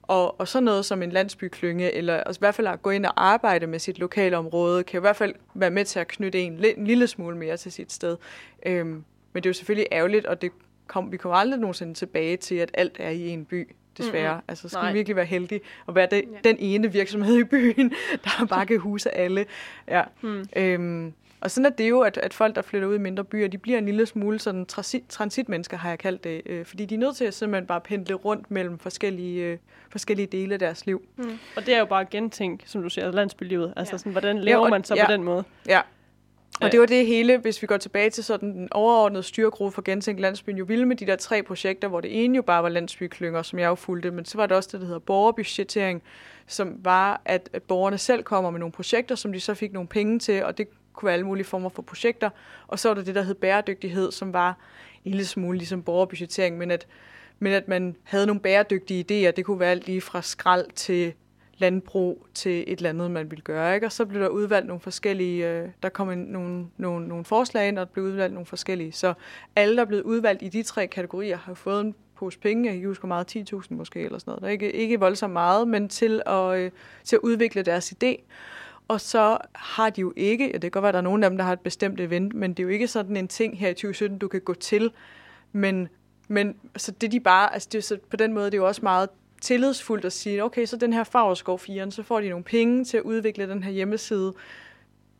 Og, og sådan noget som en landsbyklynge, eller altså i hvert fald at gå ind og arbejde med sit lokalområde, kan i hvert fald være med til at knytte en, en lille smule mere til sit sted. Øhm, men det er jo selvfølgelig ærgerligt, og det kom, vi kommer aldrig nogensinde tilbage til, at alt er i en by, desværre. Mm-hmm. Altså skal Nej. vi virkelig være heldige at være det, Ja. den ene virksomhed i byen, der bare kan huse alle. Ja. Hmm. Øhm, og sådan er det jo, at, at folk, der flytter ud i mindre byer, de bliver en lille smule sådan transit, transitmennesker, har jeg kaldt det. Øh, fordi de er nødt til at simpelthen bare pendle rundt mellem forskellige, øh, forskellige dele af deres liv. Mm. Og det er jo bare gentænk, som du siger, landsbylivet. Altså Ja. sådan, hvordan lever og- man så ja. på den måde? Ja. Og det var det hele, hvis vi går tilbage til sådan den overordnede styregruppe for Gentænk Landsbyen, jo ville med de der tre projekter, hvor det ene jo bare var landsbyklynger, som jeg jo fulgte, men så var det også det, der hedder borgerbudgettering, som var, at, at borgerne selv kommer med nogle projekter, som de så fik nogle penge til, og det kunne være alle mulige former for projekter. Og så var der det, der hed bæredygtighed, som var en lille smule ligesom borgerbudgettering, men at, men at man havde nogle bæredygtige idéer. Det kunne være alt lige fra skrald til landbrug til et eller andet, man ville gøre. Ikke? Og så blev der udvalgt nogle forskellige, øh, der kom en, nogle, nogle, nogle forslag ind, og der blev udvalgt nogle forskellige. Så alle, der er blevet udvalgt i de tre kategorier, har fået en pose penge, jeg husker meget, 10.000 måske, eller sådan noget. Der er ikke, ikke voldsomt meget, men til at, øh, til at udvikle deres idé. Og så har de jo ikke, og det kan godt være, at der er nogen af dem, der har et bestemt event, men det er jo ikke sådan en ting her i 2017, du kan gå til. Men, men så det de bare, altså det, så på den måde, det er jo også meget tillidsfuldt at sige, okay, så den her Fagerskov 4, så får de nogle penge til at udvikle den her hjemmeside.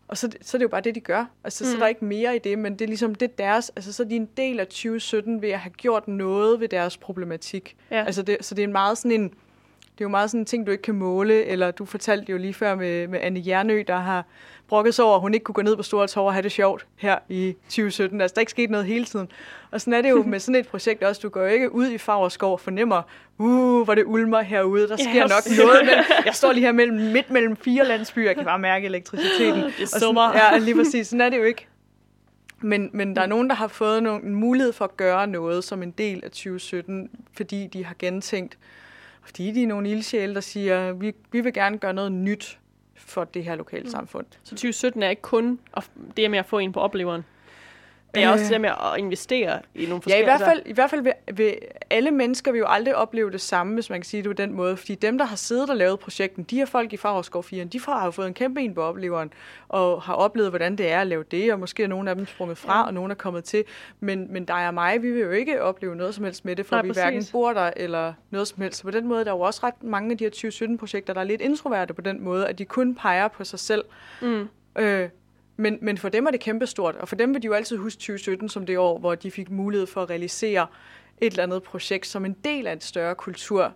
Og så, så er det jo bare det, de gør. Altså, mm. så er der ikke mere i det, men det er ligesom det er deres, altså så er de en del af 2017 ved at have gjort noget ved deres problematik. Ja. Altså det, så det er en meget sådan en, det er jo meget sådan en ting, du ikke kan måle, eller du fortalte jo lige før med, med Anne Jernø, der har brokket sig over, at hun ikke kunne gå ned på Store Torv og have det sjovt her i 2017. Altså, der er ikke sket noget hele tiden. Og sådan er det jo med sådan et projekt også. Du går jo ikke ud i Fagerskov og fornemmer, uh, hvor det ulmer herude. Der sker yes. nok noget. Men jeg står lige her mellem, midt mellem fire landsbyer. Jeg kan bare mærke elektriciteten. Det summer. Ja, lige præcis. Sådan er det jo ikke. Men, men der er nogen, der har fået nogen, en mulighed for at gøre noget som en del af 2017, fordi de har gentænkt, fordi de er nogle ildsjæle, der siger, vi, vi vil gerne gøre noget nyt for det her lokale mm. samfund. Så 2017 er ikke kun det med at få en på opleveren? Det er øh, også det med at investere i nogle forskellige... Ja, i hvert fald, i hvert fald vil, vil alle mennesker vil jo aldrig opleve det samme, hvis man kan sige det på den måde. Fordi dem, der har siddet og lavet projekten, de her folk i Fagerskov 4, de har jo fået en kæmpe en på opleveren, og har oplevet, hvordan det er at lave det, og måske er nogle af dem sprunget fra, ja. og nogle er kommet til. Men, men dig og mig, vi vil jo ikke opleve noget som helst med det, for Nej, vi præcis. hverken bor der, eller noget som helst. Så på den måde, der er jo også ret mange af de her 2017-projekter, der er lidt introverte på den måde, at de kun peger på sig selv. Mm. Øh, men, men for dem er det kæmpestort, og for dem vil de jo altid huske 2017 som det år, hvor de fik mulighed for at realisere et eller andet projekt som en del af et større kultur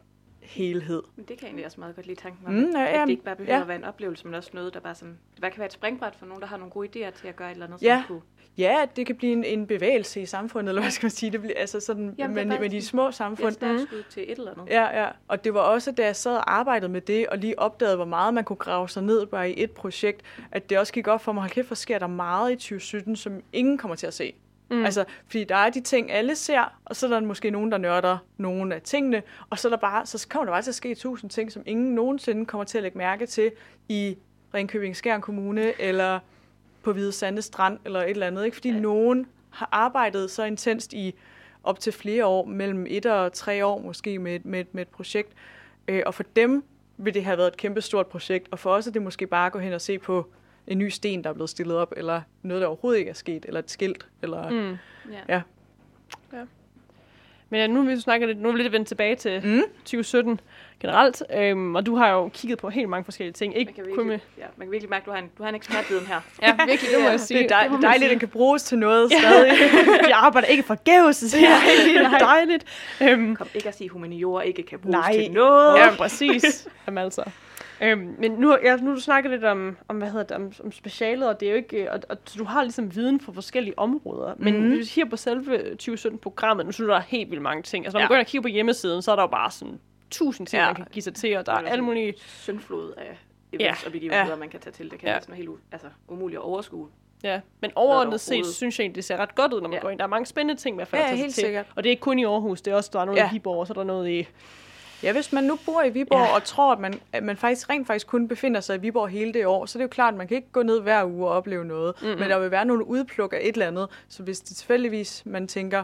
helhed. Men det kan jeg egentlig også meget godt lide tanken om, mm, ja, at det ikke bare behøver ja. at være en oplevelse, men også noget, der bare sådan, det bare kan være et springbræt for nogen, der har nogle gode idéer til at gøre et eller andet, ja. som kunne Ja, det kan blive en, en bevægelse i samfundet, eller hvad skal man sige, det bliver, altså sådan Jamen, med, med de små samfund. Ja, mm. til et eller andet. Ja, ja, og det var også, da jeg sad og arbejdede med det, og lige opdagede, hvor meget man kunne grave sig ned bare i et projekt, at det også gik op for mig, hold kæft, hvor sker der meget i 2017, som ingen kommer til at se. Mm. Altså, fordi der er de ting, alle ser, og så er der måske nogen, der nørder nogle af tingene, og så, er der bare, så kommer der bare til at ske tusind ting, som ingen nogensinde kommer til at lægge mærke til i Ringkøbing Skjern Kommune, eller på Hvide Sande Strand eller et eller andet. Ikke? Fordi ja. nogen har arbejdet så intenst i op til flere år, mellem et og tre år måske med, med, med et projekt. Øh, og for dem vil det have været et kæmpe stort projekt, og for os er det måske bare at gå hen og se på en ny sten, der er blevet stillet op, eller noget, der overhovedet ikke er sket, eller et skilt. Eller, mm. ja. ja. ja. Men nu vil vi snakke lidt, nu vil vi lidt vende tilbage til mm. 2017 generelt, øhm, og du har jo kigget på helt mange forskellige ting. Ikke man kan virkelig, kun med... ja, man kan virkelig mærke, at du har en, du har en ekspertviden her. ja, virkelig, det må jeg sige. Det er, dej, det dejligt, at den kan bruges til noget ja. stadig. jeg arbejder ikke forgæves, så det er dejligt. Øhm, Kom ikke at sige, at humaniora ikke kan bruges nej. til noget. Ja, præcis. Jamen altså. Øhm, men nu, ja, nu du snakker lidt om, om, hvad hedder det, om, om specialet, og det er jo ikke, og, og du har ligesom viden for forskellige områder. Men mm. hvis vi på selve 2017-programmet, nu synes du, der er helt vildt mange ting. Altså, når ja. man går ind og kigger på hjemmesiden, så er der jo bare sådan tusind ting, ja. man kan give sig til, og der er, er alle mulige... Syndflod af events ja. og begivenheder, ja. man kan tage til. Det kan ja. være helt altså, umuligt at overskue. Ja, men overordnet set synes jeg egentlig, det ser ret godt ud, når man ja. går ind. Der er mange spændende ting, man får ja, til. helt sikkert. Og det er ikke kun i Aarhus, det er også, der er noget ja. i Viborg, og så er der noget i Ja, hvis man nu bor i Viborg ja. og tror, at man, at man faktisk rent faktisk kun befinder sig i Viborg hele det år, så det er jo klart, at man kan ikke gå ned hver uge og opleve noget. Mm-hmm. Men der vil være nogle udpluk af et eller andet. Så hvis det tilfældigvis, man tænker,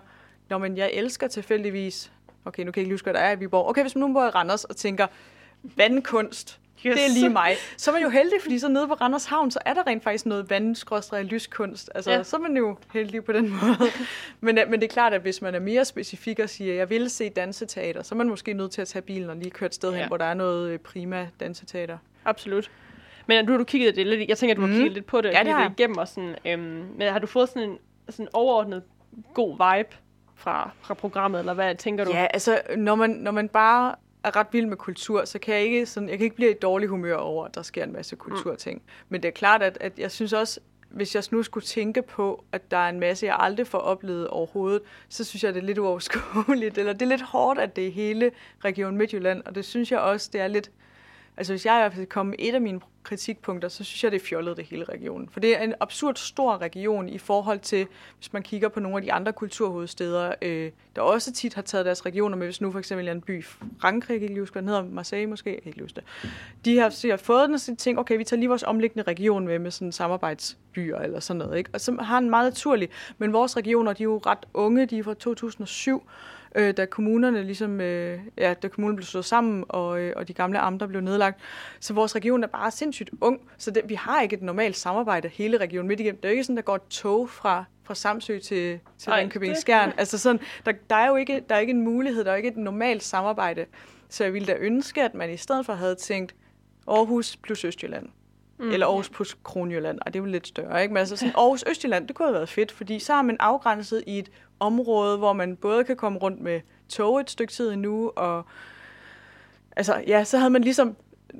når man jeg elsker tilfældigvis, okay, nu kan jeg ikke huske, hvad der er i Viborg. Okay, hvis man nu bor i Randers og tænker, vandkunst, Yes. Det er lige mig. Så er man jo heldig, fordi så nede på Randers Havn, så er der rent faktisk noget vandskrådstræk lyskunst. Altså, ja. så er man jo heldig på den måde. men, men det er klart, at hvis man er mere specifik og siger, at jeg vil se danseteater, så er man måske nødt til at tage bilen og lige køre et sted ja. hen, hvor der er noget øh, prima danseteater. Absolut. Men du har du kigget det lidt, jeg tænker, at du har mm. kigget lidt på det, ja, det har. igennem og sådan, øhm, men har du fået sådan en sådan overordnet god vibe fra, fra programmet, eller hvad tænker du? Ja, altså, når man, når man bare er ret vild med kultur, så kan jeg ikke, sådan, jeg kan ikke blive i dårlig humør over, at der sker en masse kulturting. Mm. Men det er klart, at, at jeg synes også, hvis jeg nu skulle tænke på, at der er en masse, jeg aldrig får oplevet overhovedet, så synes jeg, det er lidt uoverskueligt, eller det er lidt hårdt, at det er hele Region Midtjylland, og det synes jeg også, det er lidt Altså hvis jeg i hvert fald kommer med et af mine kritikpunkter, så synes jeg, det er fjollet det hele regionen. For det er en absurd stor region i forhold til, hvis man kigger på nogle af de andre kulturhovedsteder, øh, der også tit har taget deres regioner med, hvis nu for eksempel en by Frankrig, jeg ikke huske, den hedder, Marseille måske, jeg kan ikke huske det. De har, så har fået den og tænkt, okay, vi tager lige vores omliggende region med, med sådan samarbejdsbyer eller sådan noget, ikke? Og så har en meget naturlig, men vores regioner, de er jo ret unge, de er fra 2007, øh, da kommunerne ligesom, øh, ja, da kommunen blev slået sammen, og, øh, og de gamle amter blev nedlagt. Så vores region er bare sindssygt ung, så det, vi har ikke et normalt samarbejde hele regionen midt igennem. Det er jo ikke sådan, der går et tog fra, fra Samsø til, til Ringkøbing Skjern. Altså sådan, der, der, er jo ikke, der er ikke en mulighed, der er ikke et normalt samarbejde. Så jeg ville da ønske, at man i stedet for havde tænkt Aarhus plus Østjylland. Mm, eller Aarhus plus Kronjylland, og det er jo lidt større, ikke? Men altså sådan Aarhus Østjylland, det kunne have været fedt, fordi så har man afgrænset i et område, hvor man både kan komme rundt med tog et stykke tid endnu, og altså, ja, så havde man ligesom,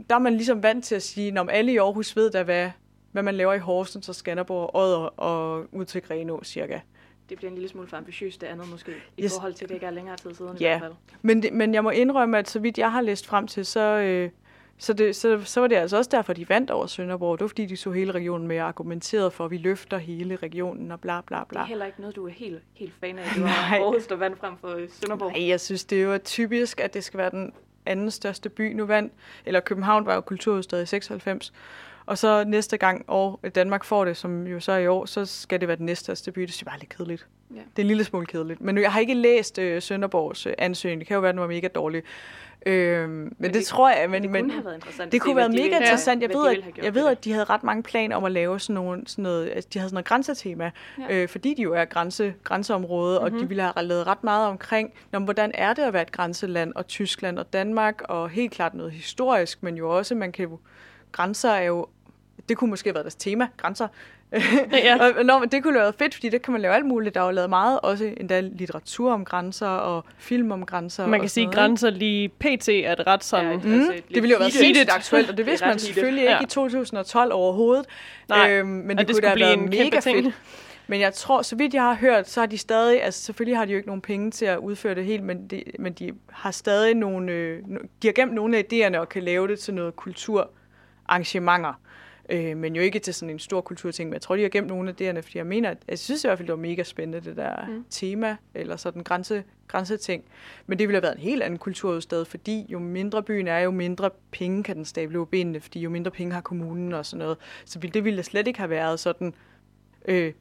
der er man ligesom vant til at sige, når alle i Aarhus ved da, hvad, hvad man laver i Horsens og Skanderborg, Odder og ud til Grenå cirka. Det bliver en lille smule for ambitiøst det andet måske, i yes. forhold til, at det ikke er længere tid siden ja. i hvert fald. Men, men jeg må indrømme, at så vidt jeg har læst frem til, så, øh, så, det, så, så var det altså også derfor, de vandt over Sønderborg. Det var fordi, de så hele regionen med og argumenterede for, at vi løfter hele regionen og bla bla bla. Det er heller ikke noget, du er helt, helt fan af. Du har Aarhus, der vandt frem for Sønderborg. Nej, jeg synes, det er jo typisk, at det skal være den anden største by. Nu vandt, eller København var jo kulturhovedstad i 96. Og så næste gang år Danmark får det, som jo så i år, så skal det være den næststørste by. Det synes jeg bare er lidt kedeligt. Ja. Det er en lille smule kedeligt. Men jeg har ikke læst øh, Sønderborgs øh, ansøgning. Det kan jo være, at den var mega dårlig. Øh, men, men det, det tror jeg, men, det kunne men, have været interessant. Det kunne være mega interessant. Jeg ved, at, jeg ved, at de havde ret mange planer om at lave sådan, nogle, sådan noget, altså, de havde sådan noget grænsetema, ja. øh, fordi de jo er grænse, grænseområde, mm-hmm. og de mhm. ville have lavet ret meget omkring, når, hvordan er det at være et grænseland, og Tyskland og Danmark, og helt klart noget historisk, men jo også, man kan jo, grænser er jo det kunne måske have været deres tema, grænser. Ja. og, når, det kunne været fedt, fordi det kan man lave alt muligt. Der er jo lavet meget, også endda litteratur om grænser og film om grænser. Man kan sige, at grænser lige pt. er et ret sådan... Ja, mm. det ville jo være sindssygt aktuelt, og det vidste man selvfølgelig ikke ja. i 2012 overhovedet. Nej, øhm, men det, det kunne da have været mega fedt. Men jeg tror, så vidt jeg har hørt, så har de stadig, altså selvfølgelig har de jo ikke nogen penge til at udføre det helt, men de, men de har stadig nogle, øh, de har gemt nogle af idéerne og kan lave det til noget kulturarrangementer. Øh, men jo ikke til sådan en stor kulturting. Men jeg tror, de har gemt nogle af det, fordi jeg mener, at jeg synes i hvert fald, det var mega spændende, det der mm. tema, eller sådan grænse, grænseting. Men det ville have været en helt anden kulturudstad, fordi jo mindre byen er, jo mindre penge kan den stable på benene, fordi jo mindre penge har kommunen og sådan noget. Så det ville slet ikke have været sådan... Øh,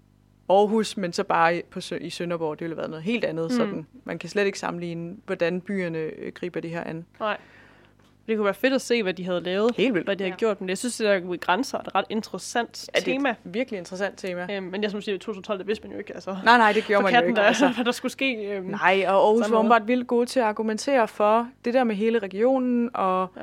Aarhus, men så bare på, i Sønderborg, det ville have været noget helt andet. Mm. Sådan. Man kan slet ikke sammenligne, hvordan byerne øh, griber det her an. Nej. Det kunne være fedt at se, hvad de havde lavet. Helt vildt. Hvad de havde ja. gjort. Men jeg synes, det der i grænser er et ret interessant ja, tema. det er et virkelig interessant tema. Øhm, men jeg som siger, i 2012, det vidste man jo ikke. Altså, nej, nej, det gjorde man jo ikke. Der, altså. hvad der skulle ske. Øhm, nej, og Aarhus var bare vildt gode til at argumentere for det der med hele regionen. Og ja.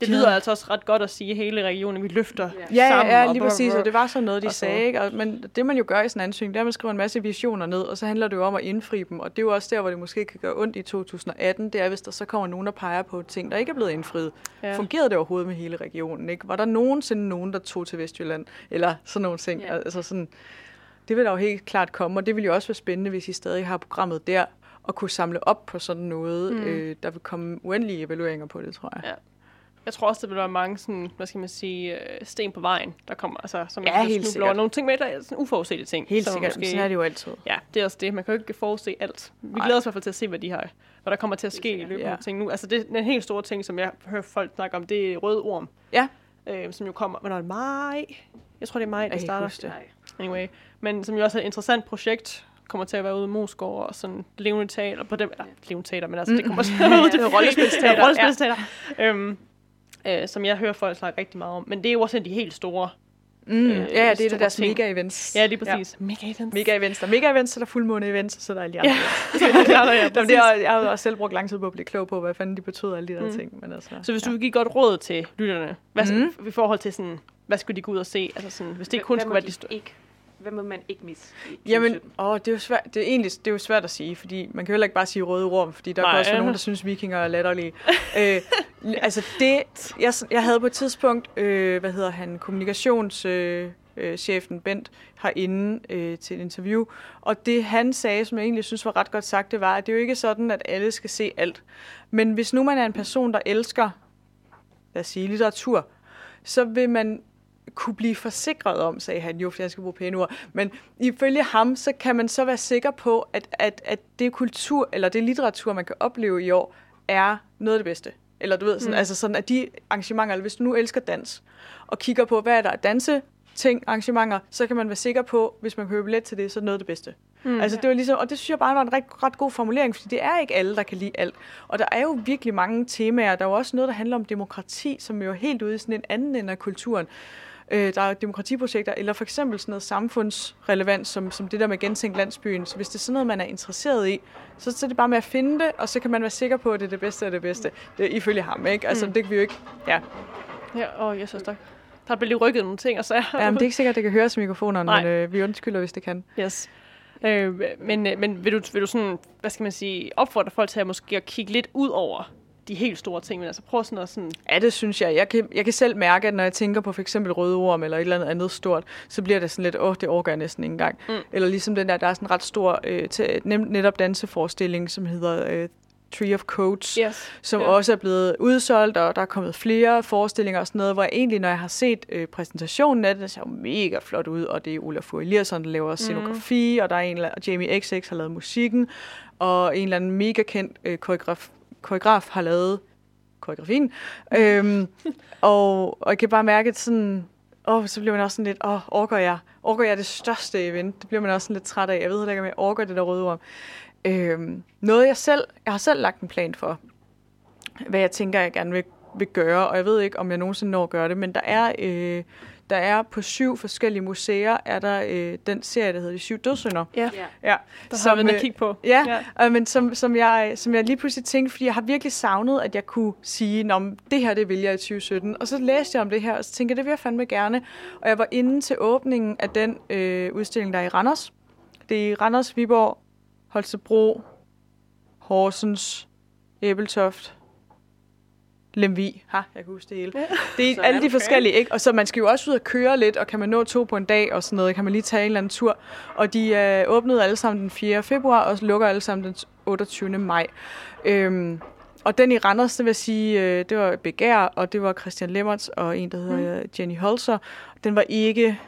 Det lyder ja. altså også ret godt at sige, at hele regionen, vi løfter ja, sammen. Ja, ja lige præcis, og det var sådan noget, de sagde. Ikke? Og, men det man jo gør i sådan en ansøgning, det er, at man skriver en masse visioner ned, og så handler det jo om at indfri dem. Og det er jo også der, hvor det måske kan gøre ondt i 2018, det er, hvis der så kommer nogen, der peger på ting, der ikke er blevet indfriet. Ja. Fungerede det overhovedet med hele regionen? Ikke? Var der nogensinde nogen, der tog til Vestjylland? Eller sådan nogle ting. Ja. Altså sådan, det vil der jo helt klart komme, og det vil jo også være spændende, hvis I stadig har programmet der, og kunne samle op på sådan noget. Mm. Øh, der vil komme uendelige evalueringer på det, tror jeg. Ja. Jeg tror også, der vil være mange sådan, hvad skal man sige, øh, sten på vejen, der kommer, altså, som ja, helt sikkert. Nogle ting med, der er sådan uforudsete ting. Helt sikkert, måske, sådan er det jo altid. Ja, det er også det. Man kan jo ikke forudse alt. Vi glæder os i hvert fald til at se, hvad de har, hvad der kommer til at ske i løbet af ja. ting nu. Altså, det er en helt store ting, som jeg hører folk snakke om, det er rød orm. Ja. Øh, som jo kommer, hvornår er det maj? Jeg tror, det er maj, der starter. Det. Anyway. Men som jo også er et interessant projekt, kommer til at være ude i Moskov og sådan levende teater på dem, eller levende teater, men altså det kommer til at være ude til rollespilsteater. rollespilsteater. Ja. Øhm, øh, som jeg hører folk snakke rigtig meget om. Men det er jo også en af de helt store Mm, øh, ja, det er det deres mega-events. Ja, lige præcis. Ja. Mega-events. Mega-events. Der er mega-events, så der er fuldmåne-events, og så er der alle de andre. Ja, ja, ja, det er, jeg har også selv brugt lang tid på at blive klog på, hvad fanden de betyder, alle de der mm. ting. Men altså, så hvis du vil give godt råd til lytterne, hvad, mm. i forhold til sådan, hvad skulle de gå ud og se? Altså sådan, hvis det kun skulle være de store... Ikke hvad må man ikke misse Jamen, åh, det, er jo svært, det, er egentlig, det er jo svært at sige, fordi man kan heller ikke bare sige røde rum, fordi der Nej, kan også være nogen, der synes, vikinger er latterlige. øh, altså det, jeg, jeg havde på et tidspunkt, øh, hvad hedder han, kommunikations... Øh, kulturchefen Bent herinde øh, til et interview. Og det han sagde, som jeg egentlig synes var ret godt sagt, det var, at det er jo ikke sådan, at alle skal se alt. Men hvis nu man er en person, der elsker, lad os sige, litteratur, så vil man kunne blive forsikret om, sagde han jo, for jeg skal bruge pæne ord. Men ifølge ham, så kan man så være sikker på, at, at, at det kultur, eller det litteratur, man kan opleve i år, er noget af det bedste. Eller du ved, sådan, mm. altså sådan, at de arrangementer, eller hvis du nu elsker dans, og kigger på, hvad er der danse, ting, arrangementer, så kan man være sikker på, hvis man køber billet til det, så er noget af det bedste. Mm, altså, det var ligesom, og det synes jeg bare var en ret, ret god formulering, fordi det er ikke alle, der kan lide alt. Og der er jo virkelig mange temaer. Der er jo også noget, der handler om demokrati, som jo er helt ude i sådan en anden ende af kulturen. Øh, der er demokratiprojekter, eller for eksempel sådan noget samfundsrelevans, som, som det der med gentænkt landsbyen. Så hvis det er sådan noget, man er interesseret i, så, så er det bare med at finde det, og så kan man være sikker på, at det er det bedste af det bedste. Det er ifølge ham, ikke? Altså, mm. det kan vi jo ikke... Ja. Ja, åh, jeg synes, der, der bliver lige rykket nogle ting, og så... Ja, men det er ikke sikkert, at det kan høres i mikrofonerne, Nej. men øh, vi undskylder, hvis det kan. Yes. Øh, men øh, men vil, du, vil du sådan, hvad skal man sige, opfordre folk til at måske at kigge lidt ud over de helt store ting, men altså prøv sådan at sådan... Ja, det synes jeg. Jeg kan, jeg kan selv mærke, at når jeg tænker på for eksempel Røde Orm eller et eller andet andet stort, så bliver det sådan lidt, åh, det overgår jeg næsten ikke engang. Mm. Eller ligesom den der, der er sådan en ret stor øh, til, netop danseforestilling, som hedder øh, Tree of Codes, yes. som yeah. også er blevet udsolgt, og der er kommet flere forestillinger og sådan noget, hvor jeg egentlig, når jeg har set øh, præsentationen af det, det ser jo mega flot ud, og det er Olaf Eliasson, der laver mm. scenografi, og der er en, og Jamie XX har lavet musikken, og en eller anden mega kendt øh, koreograf, koreograf har lavet koreografien. øhm, og, og jeg kan bare mærke, at sådan, åh, så bliver man også sådan lidt, åh, overgår jeg, overgår jeg det største event? Det bliver man også sådan lidt træt af. Jeg ved ikke, om jeg overgår det der røde ord. Øhm, noget jeg selv, jeg har selv lagt en plan for, hvad jeg tænker, jeg gerne vil, vil gøre, og jeg ved ikke, om jeg nogensinde når at gøre det, men der er, øh, der er på syv forskellige museer, er der øh, den serie, der hedder De Syv Dødssynder. Ja, ja. der som, har vi at kigge på. Ja, ja. Øh, men som, som, jeg, som jeg lige pludselig tænkte, fordi jeg har virkelig savnet, at jeg kunne sige, at det her, det vil jeg i 2017. Og så læste jeg om det her, og så tænkte jeg, det vil jeg fandme gerne. Og jeg var inde til åbningen af den øh, udstilling, der er i Randers. Det er i Randers, Viborg, Holstebro, Horsens, Æbeltoft, Lemvi. Ha, jeg kan huske det hele. Ja. Det er så alle de forskellige, ikke? Og så man skal jo også ud og køre lidt, og kan man nå to på en dag og sådan noget, kan man lige tage en eller anden tur. Og de øh, åbnede alle sammen den 4. februar, og lukker alle sammen den 28. maj. Øhm, og den i Randers, det vil sige, øh, det var Begær, og det var Christian Lemmerts og en, der hedder mm. Jenny Holzer. Den var ikke,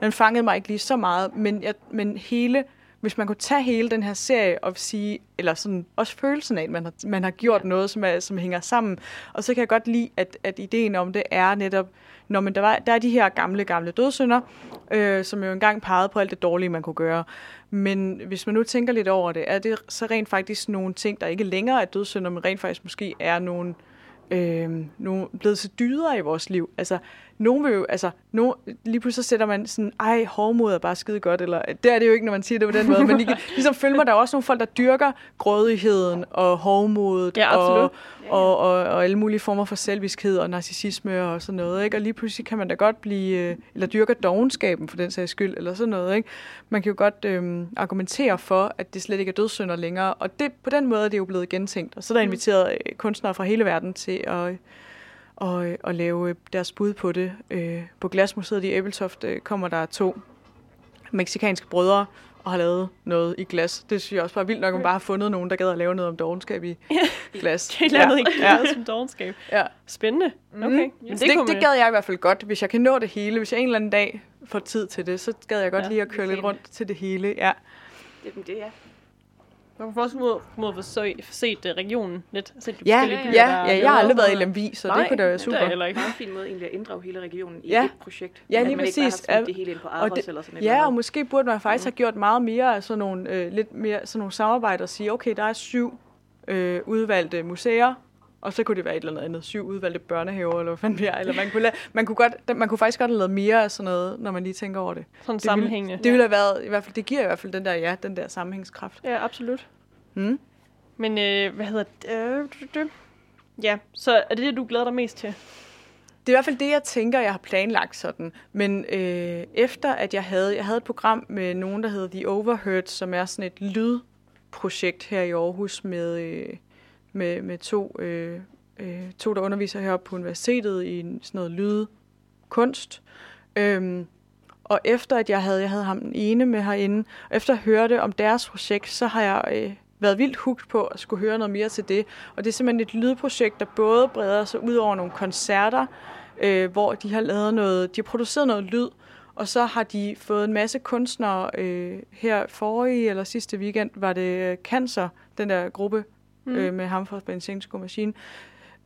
den fangede mig ikke lige så meget, men, jeg, men hele hvis man kunne tage hele den her serie og sige, eller sådan også følelsen af, at man har, man har gjort ja. noget, som, er, som hænger sammen. Og så kan jeg godt lide, at, at ideen om det er netop, når man, der, var, der er de her gamle, gamle dødssynder, øh, som jo engang pegede på alt det dårlige, man kunne gøre. Men hvis man nu tænker lidt over det, er det så rent faktisk nogle ting, der ikke længere er dødssynder, men rent faktisk måske er nogle, øh, nogle blevet så dyder i vores liv. Altså, nogen vil jo, altså, no, lige pludselig så sætter man sådan, ej, hårdmod er bare skide godt, eller det er det jo ikke, når man siger det på den måde, men ligesom følger der er også nogle folk, der dyrker grådigheden og hårdmodet ja, og, og, og, og, alle mulige former for selviskhed og narcissisme og sådan noget, ikke? Og lige pludselig kan man da godt blive, øh, eller dyrker dogenskaben for den sags skyld, eller sådan noget, ikke? Man kan jo godt øhm, argumentere for, at det slet ikke er dødssynder længere, og det, på den måde er det jo blevet gentænkt, og så er der mm. inviteret øh, kunstnere fra hele verden til at og, og lave deres bud på det. Øh, på Glasmuseet i Æbeltoft øh, kommer der to meksikanske brødre og har lavet noget i glas. Det synes jeg også bare vildt nok, at man bare har fundet nogen, der gad at lave noget om dogenskab i glas. det er lavet ja. ja. som dogenskab. Ja. Spændende. Mm. Okay. Mm. det, det, det gad jeg i hvert fald godt, hvis jeg kan nå det hele. Hvis jeg en eller anden dag får tid til det, så gad jeg godt ja, lige at køre lidt rundt til det hele. Ja. Det, det er man kan også må få set uh, regionen lidt. Set de ja, ja, ja, ja, ja, jeg har aldrig været i Lemvi, så Nej, det kunne da være super. Det er heller ikke. Det er en fin måde egentlig at inddrage hele regionen i ja. et projekt. Ja, lige præcis. Ikke bare det hele ind på Aros eller sådan Ja, og måske burde man faktisk mm. have gjort meget mere af sådan nogle, øh, lidt mere, sådan nogle samarbejder og sige, okay, der er syv øh, udvalgte museer, og så kunne det være et eller andet syv udvalgte børnehaver, eller hvad fanden det er. Eller man kunne, lade, man kunne, godt, man kunne faktisk godt have lavet mere af sådan noget, når man lige tænker over det. Sådan sammenhængende. Det ville have været, i hvert fald, det giver i hvert fald den der, ja, den der sammenhængskraft. Ja, absolut. Mm. Men øh, hvad hedder det? Øh, ja, så er det det, du glæder dig mest til? Det er i hvert fald det, jeg tænker, jeg har planlagt sådan. Men øh, efter at jeg havde, jeg havde et program med nogen, der hedder The Overheard, som er sådan et lydprojekt her i Aarhus med, øh, med, med to, øh, øh, to, der underviser heroppe på universitetet i sådan noget lydkunst. Øhm, Og efter at jeg havde, jeg havde ham den ene med herinde, og efter at høre det om deres projekt, så har jeg øh, været vildt hugt på at skulle høre noget mere til det. Og det er simpelthen et lydprojekt, der både breder sig ud over nogle koncerter, øh, hvor de har lavet noget, de har produceret noget lyd, og så har de fået en masse kunstnere øh, her forrige eller sidste weekend, var det øh, Cancer, den der gruppe mm. øh, med ham fra Benzinsko Machine,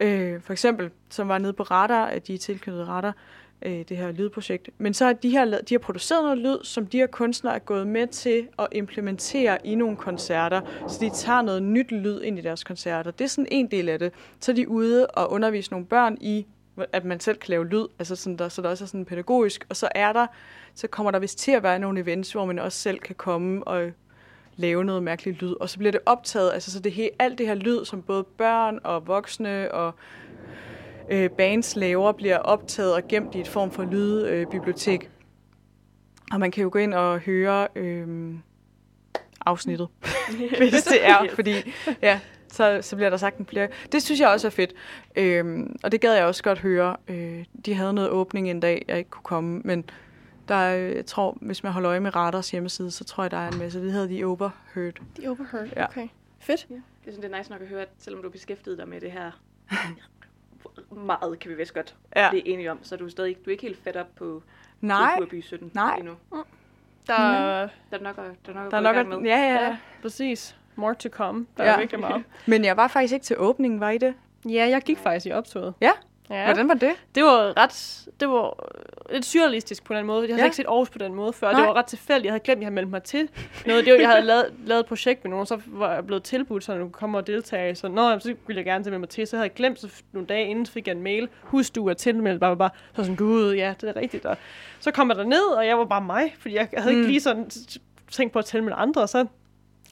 øh, for eksempel, som var nede på Radar, at de er tilknyttet Radar, øh, det her lydprojekt. Men så har de her, de har produceret noget lyd, som de her kunstnere er gået med til at implementere i nogle koncerter, så de tager noget nyt lyd ind i deres koncerter. Det er sådan en del af det. Så er de ude og undervise nogle børn i at man selv kan lave lyd, altså sådan der, så der også er sådan pædagogisk, og så er der, så kommer der vist til at være nogle events, hvor man også selv kan komme og lave noget mærkeligt lyd, og så bliver det optaget, altså så det he, alt det her lyd, som både børn og voksne og øh, bands laver, bliver optaget og gemt i et form for lydbibliotek. Øh, og man kan jo gå ind og høre øh, afsnittet, hvis det er, fordi ja, så, så bliver der sagt en flere. Det synes jeg også er fedt. Øhm, og det gad jeg også godt høre. Øh, de havde noget åbning en dag, jeg ikke kunne komme, men der er, jeg tror, hvis man holder øje med Radars hjemmeside, så tror jeg, der er en masse. Det hedder de Overheard. De Overheard, ja. okay. Fedt. Ja. Jeg synes, det er nice nok at høre, at selvom du er beskæftiget dig med det her meget, kan vi vist godt ja. blive enige om, så er du stadig du er ikke helt fedt op på Nej. Kulturby 17 Nej. endnu. Der, mm. Der er nok at, der er nok der er nok at, med. ja, ja, ja, præcis. More to come. Der Ja. er virkelig meget. Men jeg var faktisk ikke til åbningen, var I det? Ja, jeg gik faktisk i optoget. Ja? Ja. Hvordan var det? Det var ret, det var lidt surrealistisk på den måde. Jeg havde Ja. ikke set Aarhus på den måde før. Nej. Det var ret tilfældigt. Jeg havde glemt, at jeg havde meldt mig til noget. Det var, jeg havde lavet, lavet et projekt med nogen, og så var jeg blevet tilbudt, så du kunne komme og deltage. Så nå, så ville jeg gerne til melde mig til. Så havde jeg glemt, så nogle dage inden fik jeg en mail. Husk, du er tilmeldt. Bare, bare, så var jeg sådan, gud, ja, det er rigtigt. Og så kom jeg ned og jeg var bare mig, fordi jeg havde Mm. ikke lige sådan tænkt på at tilmelde andre. Og så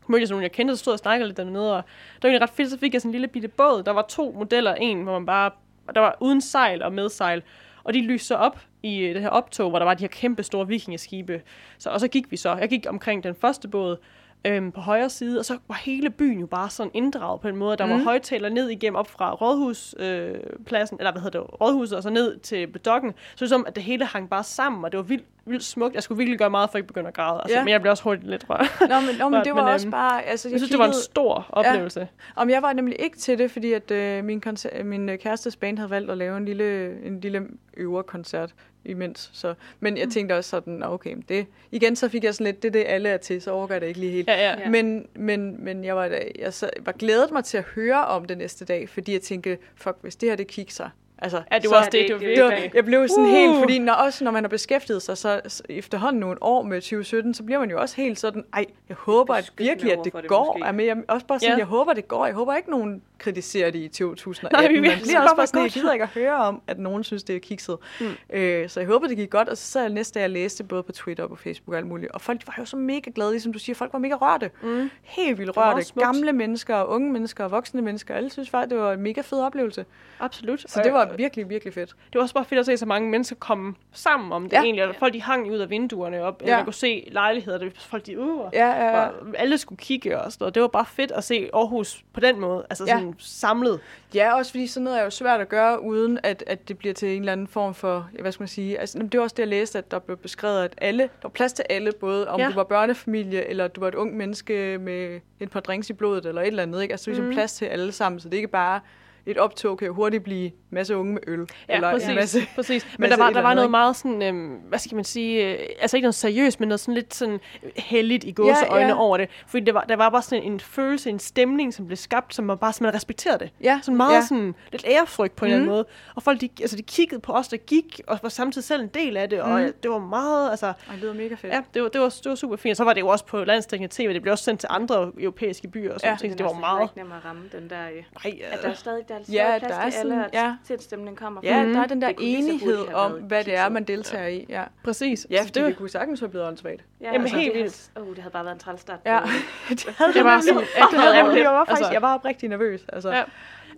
mødte jeg sådan nogle, jeg kendte, så stod og snakkede lidt dernede, og det var egentlig ret fedt, så fik jeg sådan en lille bitte båd. Der var to modeller, en hvor man bare, der var uden sejl og med sejl, og de lyste så op i øh, det her optog, hvor der var de her kæmpe store vikingeskibe. Så, og så gik vi så, jeg gik omkring den første båd, øhm, på højre side, og så var hele byen jo bare sådan inddraget på en måde. Der var Mm. højtaler ned igennem op fra rådhuspladsen, øh, pladsen, eller hvad hedder det, rådhuset, og så ned til dokken. Så det som, at det hele hang bare sammen, og det var vildt, vildt smukt. Jeg skulle virkelig gøre meget, for at ikke begynde at græde. Altså, Ja. Men jeg blev også hurtigt lidt rørt. Nå, men, nå, men det var Men, også øhm, bare... Altså, Jeg synes, det var en stor oplevelse. Om jeg var nemlig ikke til det, fordi at øh, min, koncer- min øh, kærestes band havde valgt at lave en lille, en lille øverkoncert imens. Så, men jeg tænkte også sådan, "Nå, okay, det, igen så fik jeg sådan lidt, det er det alle er til, så overgår jeg det ikke lige helt. Ja, ja. Ja. Men, men, men jeg var, jeg så, var glædet mig til at høre om det næste dag, fordi jeg tænkte, fuck, hvis det her det kikser. Altså, Ja, det så- var også det, det- det det- var, jeg blev sådan Uh. helt, fordi når, også når man har beskæftiget sig så, så efterhånden nogle år med 2017, så bliver man jo også helt sådan, ej, jeg håber at virkelig, at det, går. måske. Jamen, jeg, også bare sådan, Ja. jeg håber, det går. Jeg håber ikke, nogen kritiserer det i 2018. Nej, vi vil Man bliver også bare sådan, jeg gider ikke at høre om, at nogen synes, det er kikset. Mm. Øh, så jeg håber, det gik godt. Og så sad jeg næste dag og læste både på Twitter og på Facebook og alt muligt. Og folk var jo så mega glade, ligesom du siger. Folk var mega rørte. Mm. Helt vildt rørte. Gamle mennesker, og unge mennesker, og voksne mennesker. Alle synes faktisk, det var en mega fed oplevelse. Absolut. Så det var virkelig, virkelig fedt. det var også bare fedt at se så mange mennesker komme sammen om det Ja. egentlig. Og folk de hang ud af vinduerne op. Ja. Man kunne se lejligheder, der folk de uh, Ja, ja, ja. og alle skulle kigge og sådan noget. Det var bare fedt at se Aarhus på den måde. Altså Ja. sådan samlet. Ja, også fordi sådan noget er jo svært at gøre, uden at, at det bliver til en eller anden form for, hvad skal man sige, altså, det var også det, jeg læste, at der blev beskrevet, at alle, der var plads til alle, både om Ja. du var børnefamilie, eller du var et ung menneske med et par drinks i blodet, eller et eller andet, ikke? Altså, der er ligesom Mhm. plads til alle sammen, så det er ikke bare, et optog kan jo hurtigt blive masse unge med øl, Ja, eller præcis. en masse... præcis. Men masse der var, der var noget ikke? meget sådan, øhm, hvad skal man sige, øh, altså ikke noget seriøst, men noget sådan lidt sådan heldigt i gåseøjne Ja, ja. over det. Fordi det var, der var bare sådan en følelse, en stemning, som blev skabt, som man bare simpelthen respekterede det. Ja, Sådan meget ja. sådan lidt ærefrygt på en eller anden Mhm. måde. Og folk, de, altså, de kiggede på os, der gik, og var samtidig selv en del af det. Og Mhm. øh, det var meget, altså... Ej, det lyder mega fedt. Ja, det var, det, var, det var super fint. Så var det jo også på landstækkende tv. Det blev også sendt til andre europæiske byer og sådan Ja. ja, ting. Den Det er var meget... ikke nem at ramme den der... øh, Nej, At der er stadig der er Ja, ja, der plads er til alle, sådan- at ja. til at stemningen kommer. Ja, Mhm. der er den der enighed have om, hvad det er, man deltager i. Ja, præcis. ja for det, det kunne sagtens være blevet åndssvagt. Ja, Jamen, altså, helt vildt. Åh, det havde bare været en træls start. Ja, det havde Det var sådan- ja, det havde jeg jeg var lidt. faktisk, Altså- jeg var oprigtig nervøs. Altså. Ja.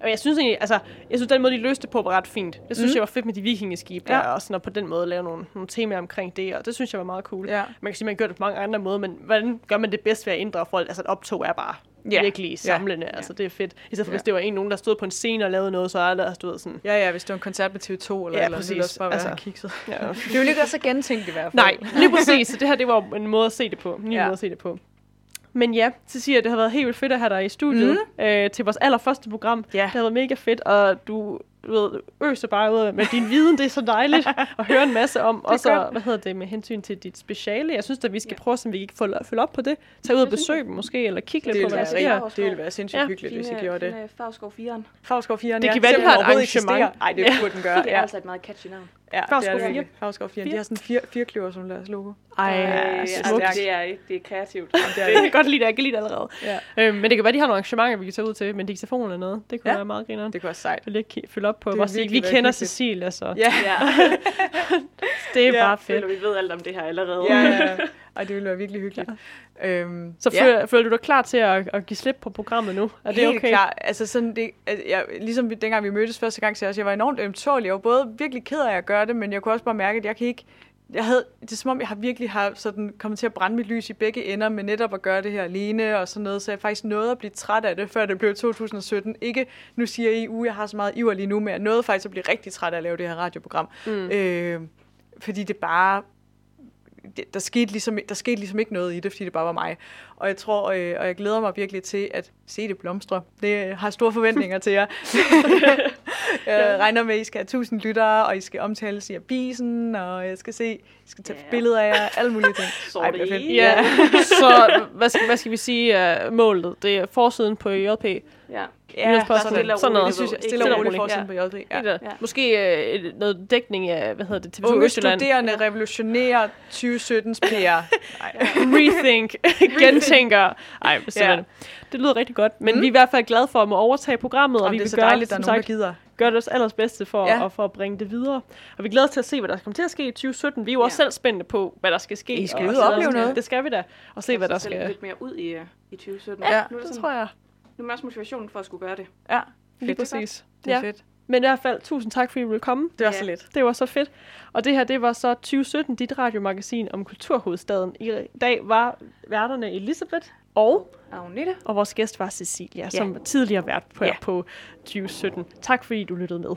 Og jeg synes egentlig, altså, jeg synes, den måde, de løste det på, var ret fint. Det synes Mhm. jeg var fedt med de vikingeskibe der, Ja. og sådan, og på den måde lave nogle, nogle temaer omkring det, og det synes jeg var meget cool. Ja. Man kan sige, man gør det på mange andre måder, men hvordan gør man det bedst ved at inddrage folk? Altså, et optog er bare Ja. virkelig samlende. Ja. Altså, det er fedt. I stedet for, Ja. hvis det var en nogen, der stod på en scene og lavede noget, så er der stået sådan... Ja, ja, hvis det var en koncert med TV2 eller Ja, eller, så også bare være Altså, altså, kikset. Ja. Det ville ikke være så gentænkt i hvert fald. Nej, lige præcis. Så det her, det var en måde at se det på. En ny Ja. måde at se det på. Men ja, Cecilia, det har været helt vildt fedt at have dig i studiet mm. øh, til vores allerførste program. Ja. Det har været mega fedt, og du, du ved, øser bare ud af med din viden. Det er så dejligt at høre en masse om. Også, godt. hvad hedder det, med hensyn til dit speciale. Jeg synes, at vi skal Ja. prøve, om vi ikke får følge op på det. Tag ud og besøg dem måske, eller kigge Det lidt på, hvad der sker. det ville være sindssygt Ja. hyggeligt, hvis I gjorde det. Farskov 4'eren. Favskov 4'eren, Det ja. kan være, de har et arrangement. Nej, det burde den gøre. Det er altså et meget catchy navn. Ja er det 4. virkelig. Favskov 4'eren. De har sådan fire, fire kløver som deres logo. Ej, Øh, altså, smukt. det det er, det er kreativt. Det Det er kan jeg godt lide det. Jeg kan lide det allerede. Ja. Øhm, men det kan være, de har nogle arrangementer, vi kan tage ud til med en diktafon eller noget. Det kunne Ja. være meget grineren. Det kunne være sejt. ikke ki- følge op på. Det sige, vi virkelig kender hyggeligt. Cecilia, så Ja, Ja, det er Ja, bare fedt. føler, vi ved alt om det her allerede. ja, ja. Ej, det ville være virkelig hyggeligt. Øhm, Så ja. føler, føler du dig klar til at, at give slip på programmet nu? Er det Helt okay? klart. Altså sådan det, altså, jeg, ligesom vi, dengang vi mødtes første gang, så jeg, også, jeg var enormt ømtålig. Jeg var både virkelig ked af at gøre det, men jeg kunne også bare mærke, at jeg kan ikke... Jeg havde, det er som om, jeg har virkelig har sådan kommet til at brænde mit lys i begge ender med netop at gøre det her alene og sådan noget, så jeg faktisk nåede at blive træt af det, før det blev 2017. Ikke, nu siger I, uh, jeg har så meget iver lige nu, men jeg nåede faktisk at blive rigtig træt af at lave det her radioprogram. Mm. Øh, fordi det bare der, skete ligesom, der skete ligesom ikke noget i det, fordi det bare var mig. Og jeg tror, øh, og jeg glæder mig virkelig til at se det blomstre. Det har store forventninger til jer. jeg regner med, at I skal have tusind lyttere, og I skal omtales i avisen, og jeg skal se, I skal tage Ja. billeder af jer, alle mulige ting. Så Ej, det fedt. Ja, så hvad skal, hvad skal vi sige uh, målet? Det er forsiden på JP. Ja. Ja, sådan, stille og sådan roligt, noget. det synes jeg, stille og roligt forsiden på JP. Ja. Ja. Ja. Måske uh, noget dækning af, hvad hedder det, TV2 Unge Østjylland. studerende revolutionerer 2017's PR. Rethink, gentænker. Ej. Ja. Det lyder rigtig godt. Men Mm. vi er i hvert fald glade for at må overtage programmet, og Og vi det er vil så gøre, dejligt, der som er nogen, sagt, der gider. Gøre det allerbedste for, Ja. og for at bringe det videre. Og vi glæder os til at se, hvad der kommer til at ske i 2017. Vi er jo også Ja. selv spændte på, hvad der skal ske. I skal og ud så og opleve noget. Det skal vi da. Og se, hvad der skal... lidt mere ud i, i 2017. Ja, nu er Det det sådan, tror jeg. nu er man også motivationen for at skulle gøre det. Ja, Lige fedt. præcis. Det er Ja. fedt. Men i hvert fald, tusind tak, fordi I ville komme. Det var Ja. så lidt. Det var så fedt. Og det her, det var så 2017, dit radiomagasin om kulturhovedstaden. I dag var værterne Elisabeth og, Agnete. og vores gæst var Cecilia, ja. som tidligere vært på, ja. på 2017. Tak fordi du lyttede med.